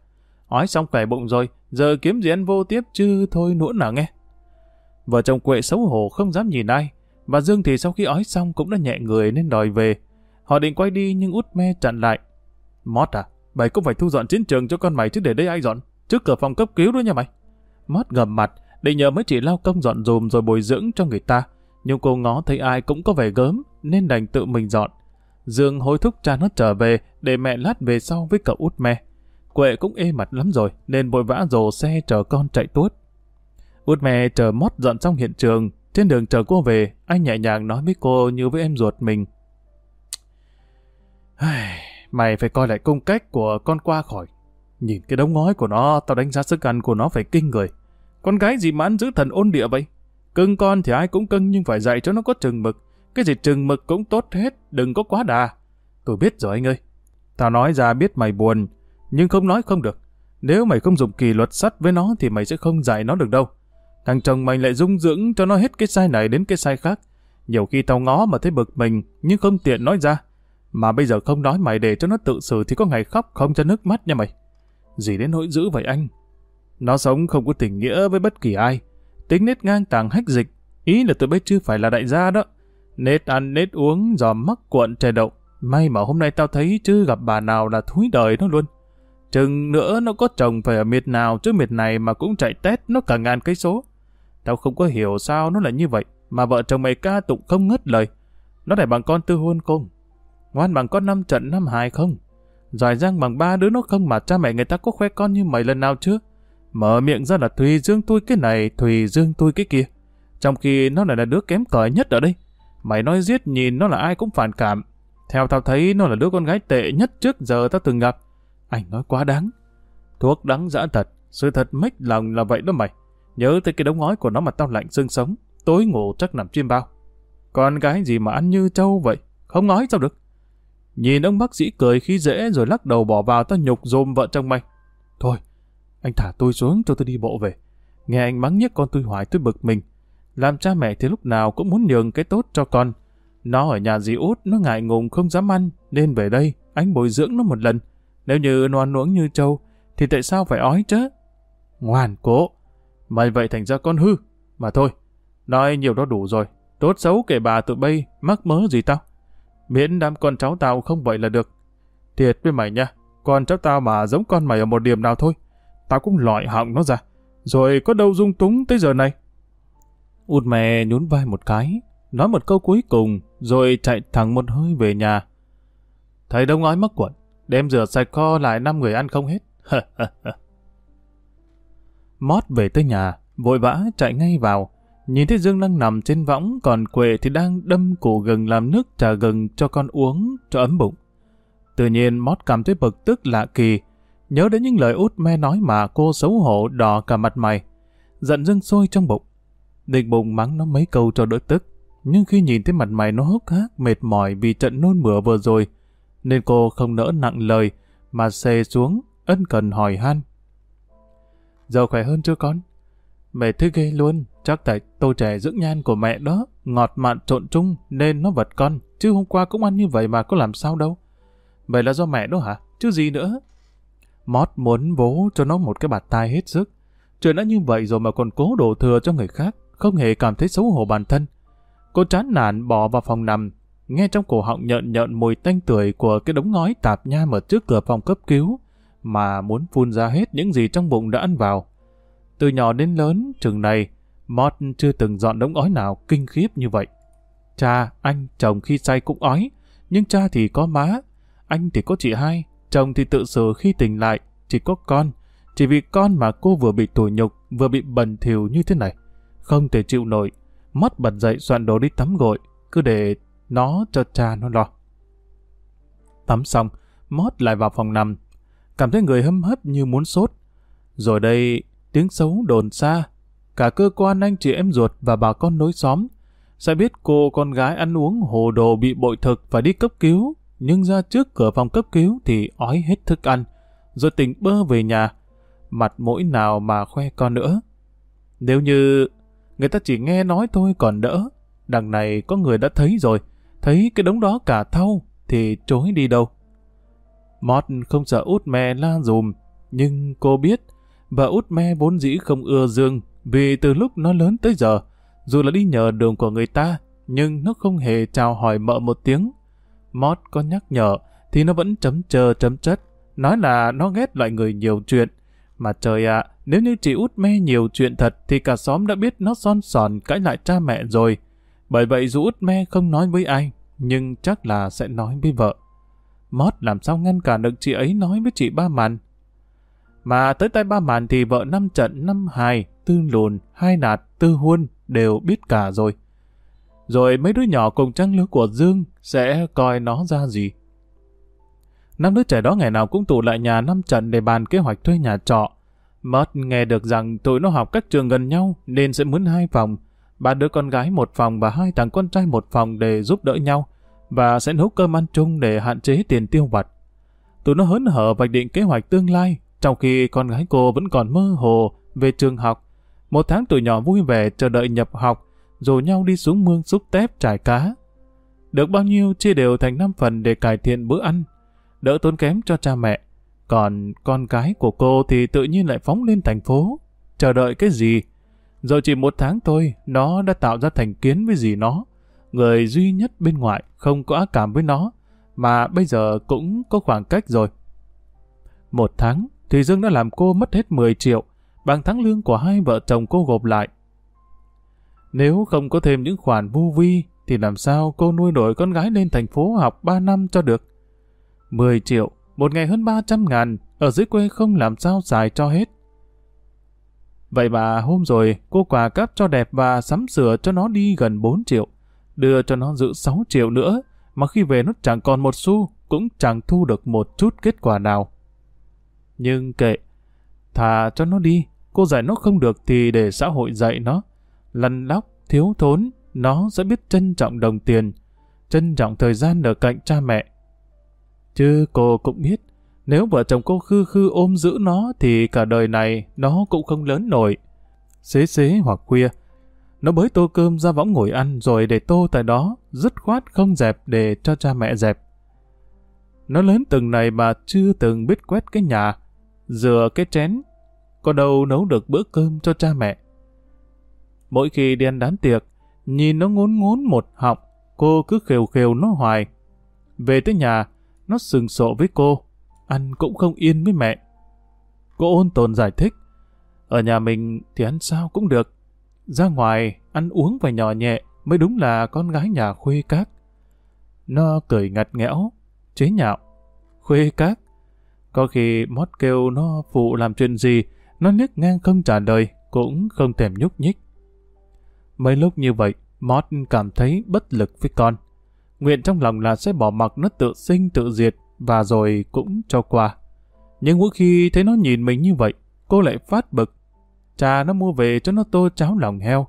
Ói xong khỏe bụng rồi, giờ kiếm gì ăn vô tiếp chứ thôi nuỗn nào nghe. Vợ chồng Quệ xấu hổ không dám nhìn ai. Và Dương thì sau khi ói xong cũng đã nhẹ người nên đòi về. Họ định quay đi nhưng út me chặn lại. Mót à, mày cũng phải thu dọn chiến trường cho con mày chứ để đây ai dọn. Trước cửa phòng cấp cứu đó nha mày. Mót gầm mặt, định nhờ mấy chị lao công dọn dùm rồi bồi dưỡng cho người ta. Nhưng cô ngó thấy ai cũng có vẻ gớm nên đành tự mình dọn. Dương hối thúc cha nó trở về để mẹ lát về sau với cậu út me. Quệ cũng ê mặt lắm rồi nên vội vã dồ xe chờ con chạy tuốt. Út mẹ chờ mót dọn xong hiện trường. Trên đường chờ cô về, anh nhẹ nhàng nói với cô như với em ruột mình. Mày phải coi lại công cách của con qua khỏi. Nhìn cái đống ngói của nó, tao đánh giá sức ăn của nó phải kinh người. Con gái gì mà ăn giữ thần ôn địa vậy? Cưng con thì ai cũng cưng nhưng phải dạy cho nó có chừng mực. Cái gì chừng mực cũng tốt hết, đừng có quá đà. Tôi biết rồi anh ơi. Tao nói ra biết mày buồn, nhưng không nói không được. Nếu mày không dùng kỷ luật sắt với nó thì mày sẽ không dạy nó được đâu. Thằng chồng mày lại dung dưỡng cho nó hết cái sai này đến cái sai khác. Nhiều khi tao ngó mà thấy bực mình, nhưng không tiện nói ra. Mà bây giờ không nói mày để cho nó tự xử thì có ngày khóc không cho nước mắt nha mày. Gì đến nỗi dữ vậy anh? Nó sống không có tình nghĩa với bất kỳ ai. Tính nết ngang tàng hách dịch. Ý là tụi bây chưa phải là đại gia đó. Nết ăn nết uống giò mắc cuộn trẻ đậu. May mà hôm nay tao thấy chứ gặp bà nào là thúi đời nó luôn. Chừng nữa nó có chồng phải ở miệt nào chứ miệt này mà cũng chạy tét nó cả ngàn cây số. Tao không có hiểu sao nó lại như vậy, mà vợ chồng mày ca tụng không ngất lời. Nó để bằng con tư hôn không? Ngoan bằng con năm trận năm hài không? Giỏi giang bằng ba đứa nó không mà cha mẹ người ta có khoe con như mày lần nào chứ Mở miệng ra là Thùy Dương tôi cái này, Thùy Dương tôi cái kia. Trong khi nó lại là đứa kém cỏi nhất ở đây. Mày nói giết nhìn nó là ai cũng phản cảm. Theo tao thấy nó là đứa con gái tệ nhất trước giờ tao từng gặp. Anh nói quá đáng. Thuốc đắng dã thật, sự thật mách lòng là vậy đó mày. Nhớ tới cái đống ngói của nó mà tao lạnh xương sống, tối ngủ chắc nằm chim bao. Con gái gì mà ăn như trâu vậy, không nói sao được. Nhìn ông bác sĩ cười khi dễ rồi lắc đầu bỏ vào tao nhục dồm vợ chồng mày. Thôi, anh thả tôi xuống cho tôi đi bộ về. Nghe anh mắng nhất con tôi hoài tôi bực mình. Làm cha mẹ thì lúc nào cũng muốn nhường cái tốt cho con. Nó ở nhà dì út, nó ngại ngùng không dám ăn, nên về đây, anh bồi dưỡng nó một lần. Nếu như nó ăn uống như trâu, thì tại sao phải ói chứ? Ngoan cố, Mày vậy thành ra con hư. Mà thôi, nói nhiều đó đủ rồi. Tốt xấu kể bà tụi bay, mắc mớ gì tao. Miễn đám con cháu tao không vậy là được. Thiệt với mày nha, con cháu tao mà giống con mày ở một điểm nào thôi. Tao cũng loại họng nó ra. Rồi có đâu dung túng tới giờ này. Út mẹ nhún vai một cái, nói một câu cuối cùng, rồi chạy thẳng một hơi về nhà. Thấy đông ói mắc quẩn, đem rửa sạch kho lại năm người ăn không hết. Mót về tới nhà, vội vã chạy ngay vào. Nhìn thấy Dương đang nằm trên võng, còn Quệ thì đang đâm củ gừng làm nước trà gừng cho con uống, cho ấm bụng. Tự nhiên Mót cảm thấy bực tức lạ kỳ, nhớ đến những lời út me nói mà cô xấu hổ đỏ cả mặt mày. Giận dương sôi trong bụng. Định bụng mắng nó mấy câu cho đỡ tức, nhưng khi nhìn thấy mặt mày nó hốc hác, mệt mỏi vì trận nôn mửa vừa rồi, nên cô không nỡ nặng lời, mà xề xuống, ân cần hỏi han. Giờ khỏe hơn chưa con? Mẹ thứ ghê luôn, chắc tại tô trẻ dưỡng nhan của mẹ đó, ngọt mặn trộn chung nên nó vật con, chứ hôm qua cũng ăn như vậy mà có làm sao đâu. Vậy là do mẹ đó hả? Chứ gì nữa? Mót muốn bố cho nó một cái bạt tai hết sức. Chuyện đã như vậy rồi mà còn cố đổ thừa cho người khác, không hề cảm thấy xấu hổ bản thân. Cô chán nản bỏ vào phòng nằm, nghe trong cổ họng nhợn nhợn mùi tanh tưởi của cái đống ngói tạp nham ở trước cửa phòng cấp cứu, mà muốn phun ra hết những gì trong bụng đã ăn vào. Từ nhỏ đến lớn, chừng này, Mott chưa từng dọn đống ói nào kinh khiếp như vậy. Cha, anh, chồng khi say cũng ói, nhưng cha thì có má, anh thì có chị hai, chồng thì tự xử khi tỉnh lại, chỉ có con. Chỉ vì con mà cô vừa bị tủi nhục, vừa bị bẩn thỉu như thế này. Không thể chịu nổi, mót bật dậy soạn đồ đi tắm gội, cứ để nó cho cha nó lo. Tắm xong, mót lại vào phòng nằm, cảm thấy người hâm hấp như muốn sốt. Rồi đây, tiếng xấu đồn xa, cả cơ quan anh chị em ruột và bà con nối xóm sẽ biết cô con gái ăn uống hồ đồ bị bội thực và đi cấp cứu, nhưng ra trước cửa phòng cấp cứu thì ói hết thức ăn, rồi tỉnh bơ về nhà. Mặt mũi nào mà khoe con nữa. Nếu như người ta chỉ nghe nói thôi còn đỡ, đằng này có người đã thấy rồi, thấy cái đống đó cả thau, thì trốn đi đâu. Mót không sợ út me la dùm, nhưng cô biết, vợ út me vốn dĩ không ưa Dương, vì từ lúc nó lớn tới giờ, dù là đi nhờ đường của người ta, nhưng nó không hề chào hỏi mợ một tiếng. Mót có nhắc nhở, thì nó vẫn chấm chờ chấm chất, nói là nó ghét loại người nhiều chuyện. Mà trời ạ, nếu như chị út me nhiều chuyện thật thì cả xóm đã biết nó son sòn cãi lại cha mẹ rồi. Bởi vậy dù út me không nói với ai, nhưng chắc là sẽ nói với vợ. Mót làm sao ngăn cản được chị ấy nói với chị ba màn. Mà tới tay ba màn thì vợ năm trận năm hài, tư lùn, hai nạt, tư huôn đều biết cả rồi. Rồi mấy đứa nhỏ cùng trăng lứa của Dương sẽ coi nó ra gì. Năm đứa trẻ đó ngày nào cũng tụ lại nhà năm trận để bàn kế hoạch thuê nhà trọ. Mót nghe được rằng tụi nó học các trường gần nhau nên sẽ muốn hai phòng. Ba đứa con gái một phòng và hai thằng con trai một phòng để giúp đỡ nhau và sẽ nấu cơm ăn chung để hạn chế tiền tiêu vặt. Tụi nó hớn hở vạch định kế hoạch tương lai trong khi con gái cô vẫn còn mơ hồ về trường học. Một tháng tuổi nhỏ vui vẻ chờ đợi nhập học rồi nhau đi xuống mương xúc tép trải cá. Được bao nhiêu chia đều thành 5 phần để cải thiện bữa ăn, đỡ tốn kém cho cha mẹ. Còn con cái của cô thì tự nhiên lại phóng lên thành phố, chờ đợi cái gì? Rồi chỉ một tháng thôi, nó đã tạo ra thành kiến với gì nó. Người duy nhất bên ngoài không có ác cảm với nó, mà bây giờ cũng có khoảng cách rồi. Một tháng, Thùy Dương đã làm cô mất hết 10 triệu, bằng tháng lương của hai vợ chồng cô gộp lại. Nếu không có thêm những khoản vu vi, thì làm sao cô nuôi nổi con gái lên thành phố học 3 năm cho được? 10 triệu, một ngày hơn 300 ngàn, ở dưới quê không làm sao xài cho hết. Vậy mà hôm rồi cô quà cắp cho đẹp và sắm sửa cho nó đi gần 4 triệu, đưa cho nó giữ 6 triệu nữa, mà khi về nó chẳng còn một xu, cũng chẳng thu được một chút kết quả nào. Nhưng kệ, thà cho nó đi, cô dạy nó không được thì để xã hội dạy nó lăn lóc, thiếu thốn, nó sẽ biết trân trọng đồng tiền, trân trọng thời gian ở cạnh cha mẹ. Chứ cô cũng biết, nếu vợ chồng cô khư khư ôm giữ nó thì cả đời này nó cũng không lớn nổi. Xế xế hoặc khuya, nó bới tô cơm ra võng ngồi ăn rồi để tô tại đó, dứt khoát không dẹp để cho cha mẹ dẹp. Nó lớn từng này mà chưa từng biết quét cái nhà, rửa cái chén, có đâu nấu được bữa cơm cho cha mẹ. Mỗi khi đi ăn đám tiệc, nhìn nó ngốn ngốn một họng, cô cứ khều khều nó hoài. Về tới nhà, nó sừng sộ với cô, ăn cũng không yên với mẹ. Cô ôn tồn giải thích, ở nhà mình thì ăn sao cũng được. Ra ngoài, ăn uống phải nhỏ nhẹ mới đúng là con gái nhà khuê các. Nó cười ngặt nghẽo, chế nhạo. Khuê các? Có khi mót kêu nó phụ làm chuyện gì, nó nước ngang không trả lời, cũng không thèm nhúc nhích. Mấy lúc như vậy, Mót cảm thấy bất lực với con. Nguyện trong lòng là sẽ bỏ mặc nó tự sinh tự diệt và rồi cũng cho qua. Nhưng mỗi khi thấy nó nhìn mình như vậy, cô lại phát bực. Cha nó mua về cho nó tô cháo lòng heo.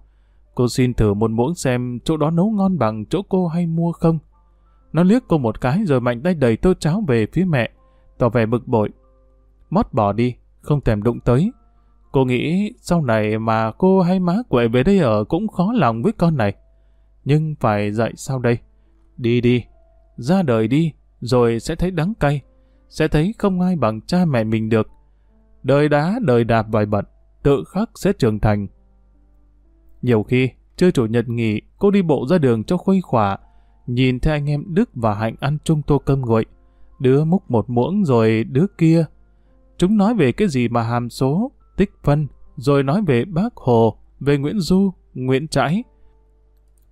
Cô xin thử một muỗng xem chỗ đó nấu ngon bằng chỗ cô hay mua không. Nó liếc cô một cái rồi mạnh tay đẩy tô cháo về phía mẹ, tỏ vẻ bực bội. Mót bỏ đi, không thèm đụng tới, Cô nghĩ sau này mà cô hay má quậy về đây ở cũng khó lòng với con này. Nhưng phải dạy sao đây? Đi đi, ra đời đi, rồi sẽ thấy đắng cay. Sẽ thấy không ai bằng cha mẹ mình được. Đời đá, đời đạp vài bận, tự khắc sẽ trưởng thành. Nhiều khi, chơi chủ nhật nghỉ, cô đi bộ ra đường cho khuây khỏa, nhìn thấy anh em Đức và Hạnh ăn chung tô cơm nguội. Đứa múc một muỗng rồi đứa kia. Chúng nói về cái gì mà hàm số, tích phân, rồi nói về bác Hồ, về Nguyễn Du, Nguyễn Trãi.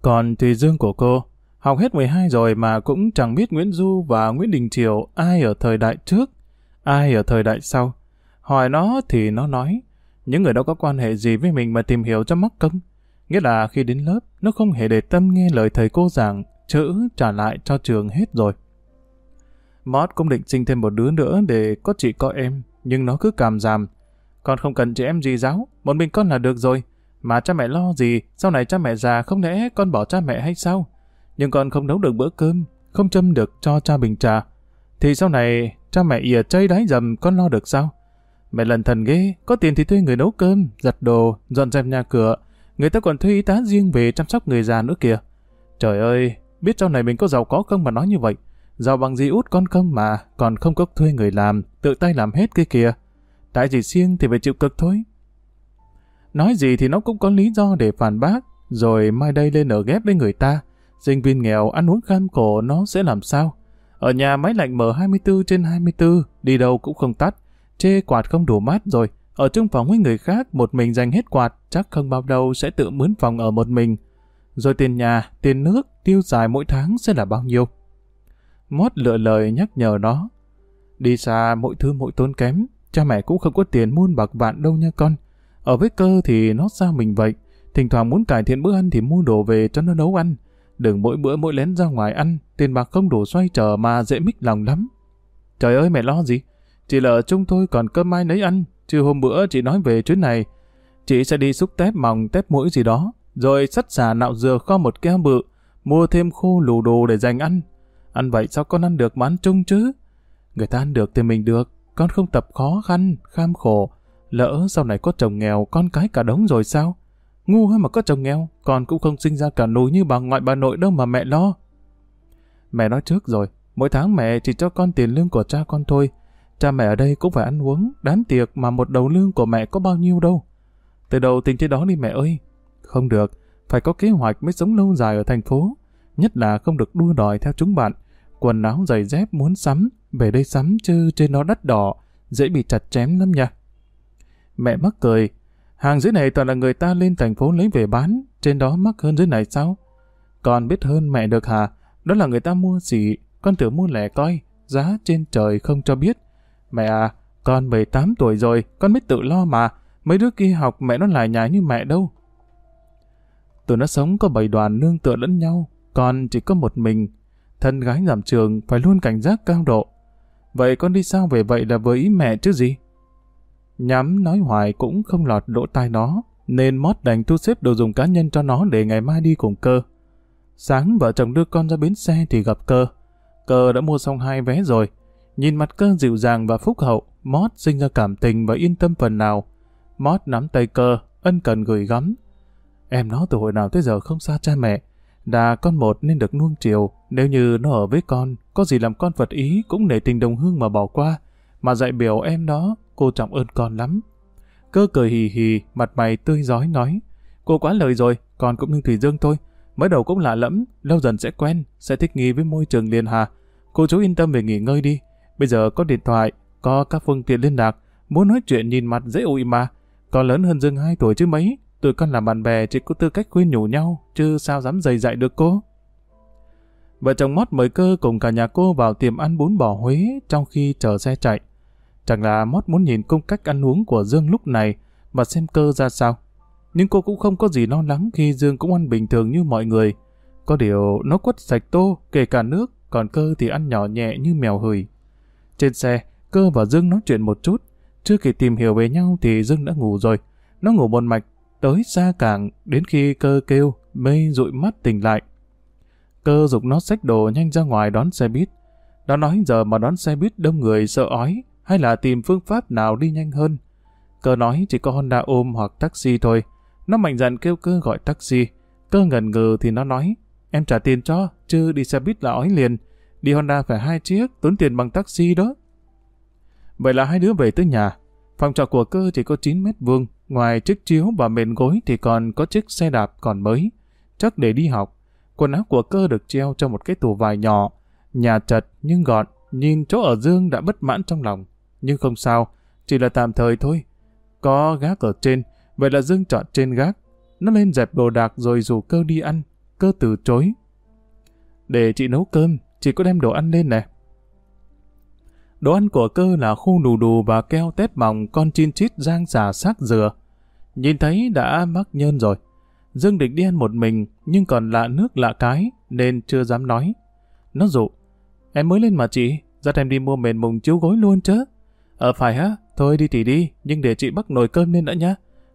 Còn Thùy Dương của cô, học hết 12 rồi mà cũng chẳng biết Nguyễn Du và Nguyễn Đình Triều ai ở thời đại trước, ai ở thời đại sau. Hỏi nó thì nó nói, những người đó có quan hệ gì với mình mà tìm hiểu cho mắc công. Nghĩa là khi đến lớp, nó không hề để tâm nghe lời thầy cô giảng, chữ trả lại cho trường hết rồi. Mót cũng định sinh thêm một đứa nữa để có chị có em, nhưng nó cứ cảm giảm, con không cần chị em gì giáo, một mình con là được rồi. Mà cha mẹ lo gì, sau này cha mẹ già không lẽ con bỏ cha mẹ hay sao? Nhưng con không nấu được bữa cơm, không châm được cho cha bình trà. thì sau này cha mẹ ỉa chay đáy dầm con lo được sao? Mẹ lần thần ghê, có tiền thì thuê người nấu cơm, giặt đồ, dọn dẹp nhà cửa. Người ta còn thuê y tá riêng về chăm sóc người già nữa kìa. Trời ơi, biết sau này mình có giàu có không mà nói như vậy. Giàu bằng gì út con không mà, còn không có thuê người làm, tự tay làm hết kia kìa. Tại gì riêng thì phải chịu cực thôi. Nói gì thì nó cũng có lý do để phản bác, rồi mai đây lên ở ghép với người ta. Sinh viên nghèo ăn uống kham khổ nó sẽ làm sao? Ở nhà máy lạnh mở 24 trên 24, đi đâu cũng không tắt. Chê quạt không đủ mát rồi. Ở chung phòng với người khác, một mình dành hết quạt, chắc không bao lâu sẽ tự mướn phòng ở một mình. Rồi tiền nhà, tiền nước, tiêu xài mỗi tháng sẽ là bao nhiêu? Mót lựa lời nhắc nhở nó. Đi xa mỗi thứ mỗi tốn kém, cha mẹ cũng không có tiền muôn bạc vạn đâu nha con. Ở với cơ thì nó sao mình vậy? Thỉnh thoảng muốn cải thiện bữa ăn thì mua đồ về cho nó nấu ăn. Đừng mỗi bữa mỗi lén ra ngoài ăn, tiền bạc không đủ xoay trở mà dễ mít lòng lắm. Trời ơi mẹ lo gì? Chỉ lỡ chung tôi còn cơm mai nấy ăn, chứ hôm bữa chị nói về chuyến này. Chị sẽ đi xúc tép mỏng tép mũi gì đó, rồi sắt xà nạo dừa kho một keo bự, mua thêm khô lù đồ để dành ăn. Ăn vậy sao con ăn được mà ăn chung chứ? Người ta ăn được thì mình được, con không tập khó khăn, kham khổ. Lỡ sau này có chồng nghèo, con cái cả đống rồi sao? Ngu hơn mà có chồng nghèo, con cũng không sinh ra cả nồi như bà ngoại bà nội đâu mà mẹ lo. Mẹ nói trước rồi, mỗi tháng mẹ chỉ cho con tiền lương của cha con thôi. Cha mẹ ở đây cũng phải ăn uống, đám tiệc mà một đầu lương của mẹ có bao nhiêu đâu. Từ đầu tình thế đó đi mẹ ơi. Không được, phải có kế hoạch mới sống lâu dài ở thành phố. Nhất là không được đua đòi theo chúng bạn. Quần áo giày dép muốn sắm, về đây sắm chứ trên nó đắt đỏ, dễ bị chặt chém lắm nha. Mẹ mắc cười, hàng dưới này toàn là người ta lên thành phố lấy về bán, trên đó mắc hơn dưới này sao? Con biết hơn mẹ được hả? Đó là người ta mua xỉ, con tưởng mua lẻ coi, giá trên trời không cho biết. Mẹ à, con 18 tuổi rồi, con biết tự lo mà, mấy đứa kia học mẹ nó lại nhà như mẹ đâu. Tụi nó sống có bảy đoàn nương tựa lẫn nhau, con chỉ có một mình. Thân gái giảm trường phải luôn cảnh giác cao độ. Vậy con đi sao về vậy là với ý mẹ chứ gì? Nhắm nói hoài cũng không lọt lỗ tai nó, nên mót đành thu xếp đồ dùng cá nhân cho nó để ngày mai đi cùng cơ. Sáng vợ chồng đưa con ra bến xe thì gặp cơ. Cơ đã mua xong hai vé rồi. Nhìn mặt cơ dịu dàng và phúc hậu, Mót sinh ra cảm tình và yên tâm phần nào. Mót nắm tay cơ, ân cần gửi gắm. Em nó từ hồi nào tới giờ không xa cha mẹ. là con một nên được nuông chiều. Nếu như nó ở với con, có gì làm con vật ý cũng để tình đồng hương mà bỏ qua. Mà dạy biểu em đó, cô trọng ơn con lắm. Cơ cười hì hì, mặt mày tươi giói nói. Cô quá lời rồi, con cũng như Thủy Dương thôi. Mới đầu cũng lạ lẫm, lâu dần sẽ quen, sẽ thích nghi với môi trường liền hà. Cô chú yên tâm về nghỉ ngơi đi. Bây giờ có điện thoại, có các phương tiện liên lạc, muốn nói chuyện nhìn mặt dễ ủi mà. con lớn hơn Dương 2 tuổi chứ mấy, tụi con làm bạn bè chỉ có tư cách khuyên nhủ nhau, chứ sao dám dày dạy được cô. Vợ chồng Mót mời cơ cùng cả nhà cô vào tiệm ăn bún bò Huế trong khi chờ xe chạy. Chẳng là Mót muốn nhìn công cách ăn uống của Dương lúc này và xem cơ ra sao. Nhưng cô cũng không có gì lo lắng khi Dương cũng ăn bình thường như mọi người. Có điều nó quất sạch tô, kể cả nước, còn cơ thì ăn nhỏ nhẹ như mèo hửi. Trên xe, cơ và Dương nói chuyện một chút. Chưa kịp tìm hiểu về nhau thì Dương đã ngủ rồi. Nó ngủ một mạch, tới xa cảng, đến khi cơ kêu, mây dụi mắt tỉnh lại. Cơ dục nó xách đồ nhanh ra ngoài đón xe buýt. Nó nói giờ mà đón xe buýt đông người sợ ói, hay là tìm phương pháp nào đi nhanh hơn. Cơ nói chỉ có Honda ôm hoặc taxi thôi. Nó mạnh dạn kêu cơ gọi taxi. Cơ ngần ngừ thì nó nói, em trả tiền cho, chứ đi xe buýt là ói liền. Đi Honda phải hai chiếc, tốn tiền bằng taxi đó. Vậy là hai đứa về tới nhà. Phòng trọ của cơ chỉ có 9 mét vuông, ngoài chiếc chiếu và mền gối thì còn có chiếc xe đạp còn mới, chắc để đi học. Quần áo của cơ được treo trong một cái tủ vải nhỏ, nhà chật nhưng gọn, nhìn chỗ ở Dương đã bất mãn trong lòng. Nhưng không sao, chỉ là tạm thời thôi. Có gác ở trên, vậy là Dương chọn trên gác. Nó lên dẹp đồ đạc rồi rủ cơ đi ăn, cơ từ chối. Để chị nấu cơm, chị có đem đồ ăn lên nè. Đồ ăn của cơ là khô đù đù và keo tép mỏng con chin chít rang xà xác dừa. Nhìn thấy đã mắc nhơn rồi. Dương định đi ăn một mình, nhưng còn lạ nước lạ cái, nên chưa dám nói. Nó dụ, em mới lên mà chị, dắt em đi mua mền mùng chiếu gối luôn chứ. Ờ phải hả, thôi đi thì đi, nhưng để chị bắt nồi cơm lên đã nhá.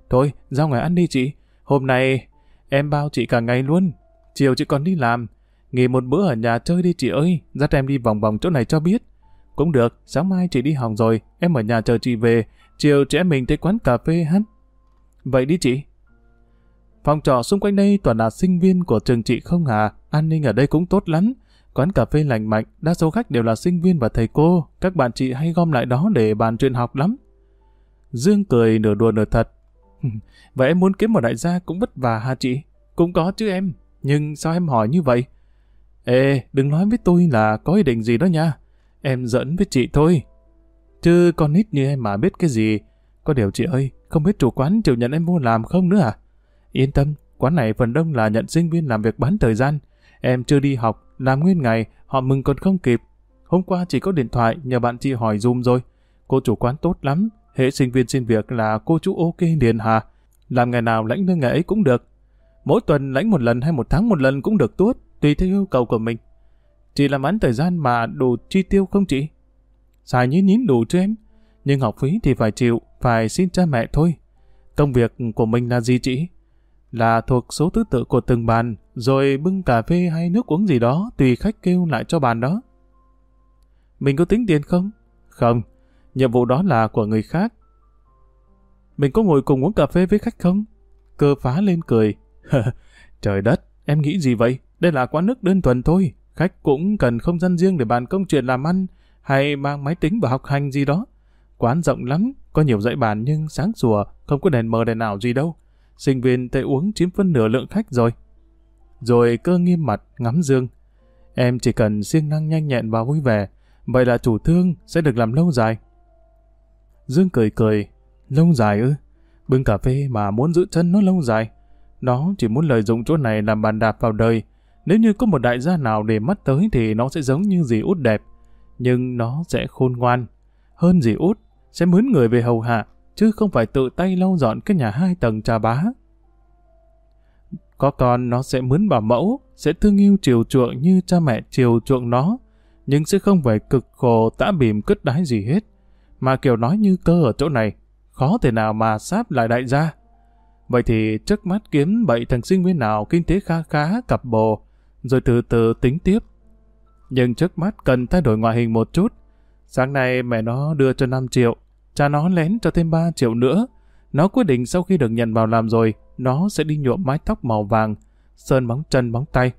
Thôi, ra ngoài ăn đi chị, hôm nay em bao chị cả ngày luôn. Chiều chị còn đi làm, nghỉ một bữa ở nhà chơi đi chị ơi, dắt em đi vòng vòng chỗ này cho biết. Cũng được, sáng mai chị đi học rồi, em ở nhà chờ chị về, chiều chị em mình tới quán cà phê hát. Vậy đi chị. Phòng trọ xung quanh đây toàn là sinh viên của trường chị không à, an ninh ở đây cũng tốt lắm. Quán cà phê lành mạnh, đa số khách đều là sinh viên và thầy cô, các bạn chị hay gom lại đó để bàn chuyện học lắm. Dương cười nửa đùa nửa thật. Vậy em muốn kiếm một đại gia cũng vất vả hả chị? Cũng có chứ em, nhưng sao em hỏi như vậy? Ê, đừng nói với tôi là có ý định gì đó nha. Em dẫn với chị thôi. Chứ con nít như em mà biết cái gì. Có điều chị ơi, không biết chủ quán chịu nhận em vô làm không nữa à? Yên tâm, quán này phần đông là nhận sinh viên làm việc bán thời gian. Em chưa đi học, làm nguyên ngày, họ mừng còn không kịp. Hôm qua chỉ có điện thoại nhờ bạn chị hỏi dùm rồi. Cô chủ quán tốt lắm, hệ sinh viên xin việc là cô chú ok liền hà. Làm ngày nào lãnh lương ngày ấy cũng được. Mỗi tuần lãnh một lần hay một tháng một lần cũng được tốt, tùy theo yêu cầu của mình. Chị làm án thời gian mà đủ chi tiêu không chị? Xài nhín nhín đủ cho em. Nhưng học phí thì phải chịu, phải xin cha mẹ thôi. Công việc của mình là gì chị? Là thuộc số thứ tự của từng bàn, rồi bưng cà phê hay nước uống gì đó tùy khách kêu lại cho bàn đó. Mình có tính tiền không? Không, nhiệm vụ đó là của người khác. Mình có ngồi cùng uống cà phê với khách không? Cơ phá lên cười. Trời đất, em nghĩ gì vậy? Đây là quán nước đơn thuần thôi. Khách cũng cần không gian riêng để bàn công chuyện làm ăn hay mang máy tính và học hành gì đó. Quán rộng lắm, có nhiều dãy bàn nhưng sáng sủa, không có đèn mờ đèn nào gì đâu. Sinh viên tệ uống chiếm phân nửa lượng khách rồi. Rồi cơ nghiêm mặt ngắm Dương. Em chỉ cần siêng năng nhanh nhẹn và vui vẻ, vậy là chủ thương sẽ được làm lâu dài. Dương cười cười, lâu dài ư? Bưng cà phê mà muốn giữ chân nó lâu dài. Nó chỉ muốn lợi dụng chỗ này làm bàn đạp vào đời. Nếu như có một đại gia nào để mắt tới thì nó sẽ giống như dì út đẹp. Nhưng nó sẽ khôn ngoan. Hơn dì út, sẽ mướn người về hầu hạ, chứ không phải tự tay lau dọn cái nhà hai tầng trà bá. Có con nó sẽ mướn bảo mẫu, sẽ thương yêu chiều chuộng như cha mẹ chiều chuộng nó, nhưng sẽ không phải cực khổ tã bìm cất đái gì hết. Mà kiểu nói như cơ ở chỗ này, khó thể nào mà sáp lại đại gia. Vậy thì trước mắt kiếm bậy thằng sinh viên nào kinh tế khá khá cặp bồ, rồi từ từ tính tiếp. Nhưng trước mắt cần thay đổi ngoại hình một chút. Sáng nay mẹ nó đưa cho 5 triệu, cha nó lén cho thêm 3 triệu nữa. Nó quyết định sau khi được nhận vào làm rồi, nó sẽ đi nhuộm mái tóc màu vàng, sơn bóng chân bóng tay.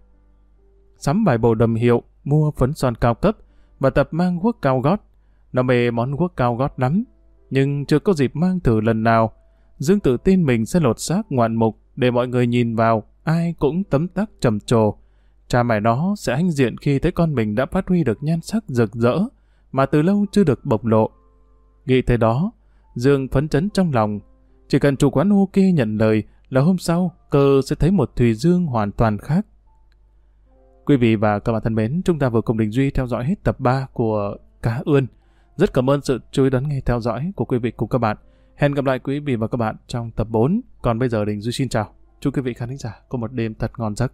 Sắm vài bộ đầm hiệu, mua phấn son cao cấp và tập mang guốc cao gót. Nó mê món guốc cao gót lắm, nhưng chưa có dịp mang thử lần nào. Dương tự tin mình sẽ lột xác ngoạn mục để mọi người nhìn vào, ai cũng tấm tắc trầm trồ. Cha mẹ nó sẽ hãnh diện khi thấy con mình đã phát huy được nhan sắc rực rỡ, mà từ lâu chưa được bộc lộ. Nghĩ tới đó, Dương phấn chấn trong lòng. Chỉ cần chủ quán ok nhận lời là hôm sau, cơ sẽ thấy một Thùy Dương hoàn toàn khác. Quý vị và các bạn thân mến, chúng ta vừa cùng Đình Duy theo dõi hết tập 3 của Cá Ươn. Rất cảm ơn sự chú ý đón nghe theo dõi của quý vị cùng các bạn. Hẹn gặp lại quý vị và các bạn trong tập 4. Còn bây giờ Đình Duy xin chào. Chúc quý vị khán giả có một đêm thật ngon giấc.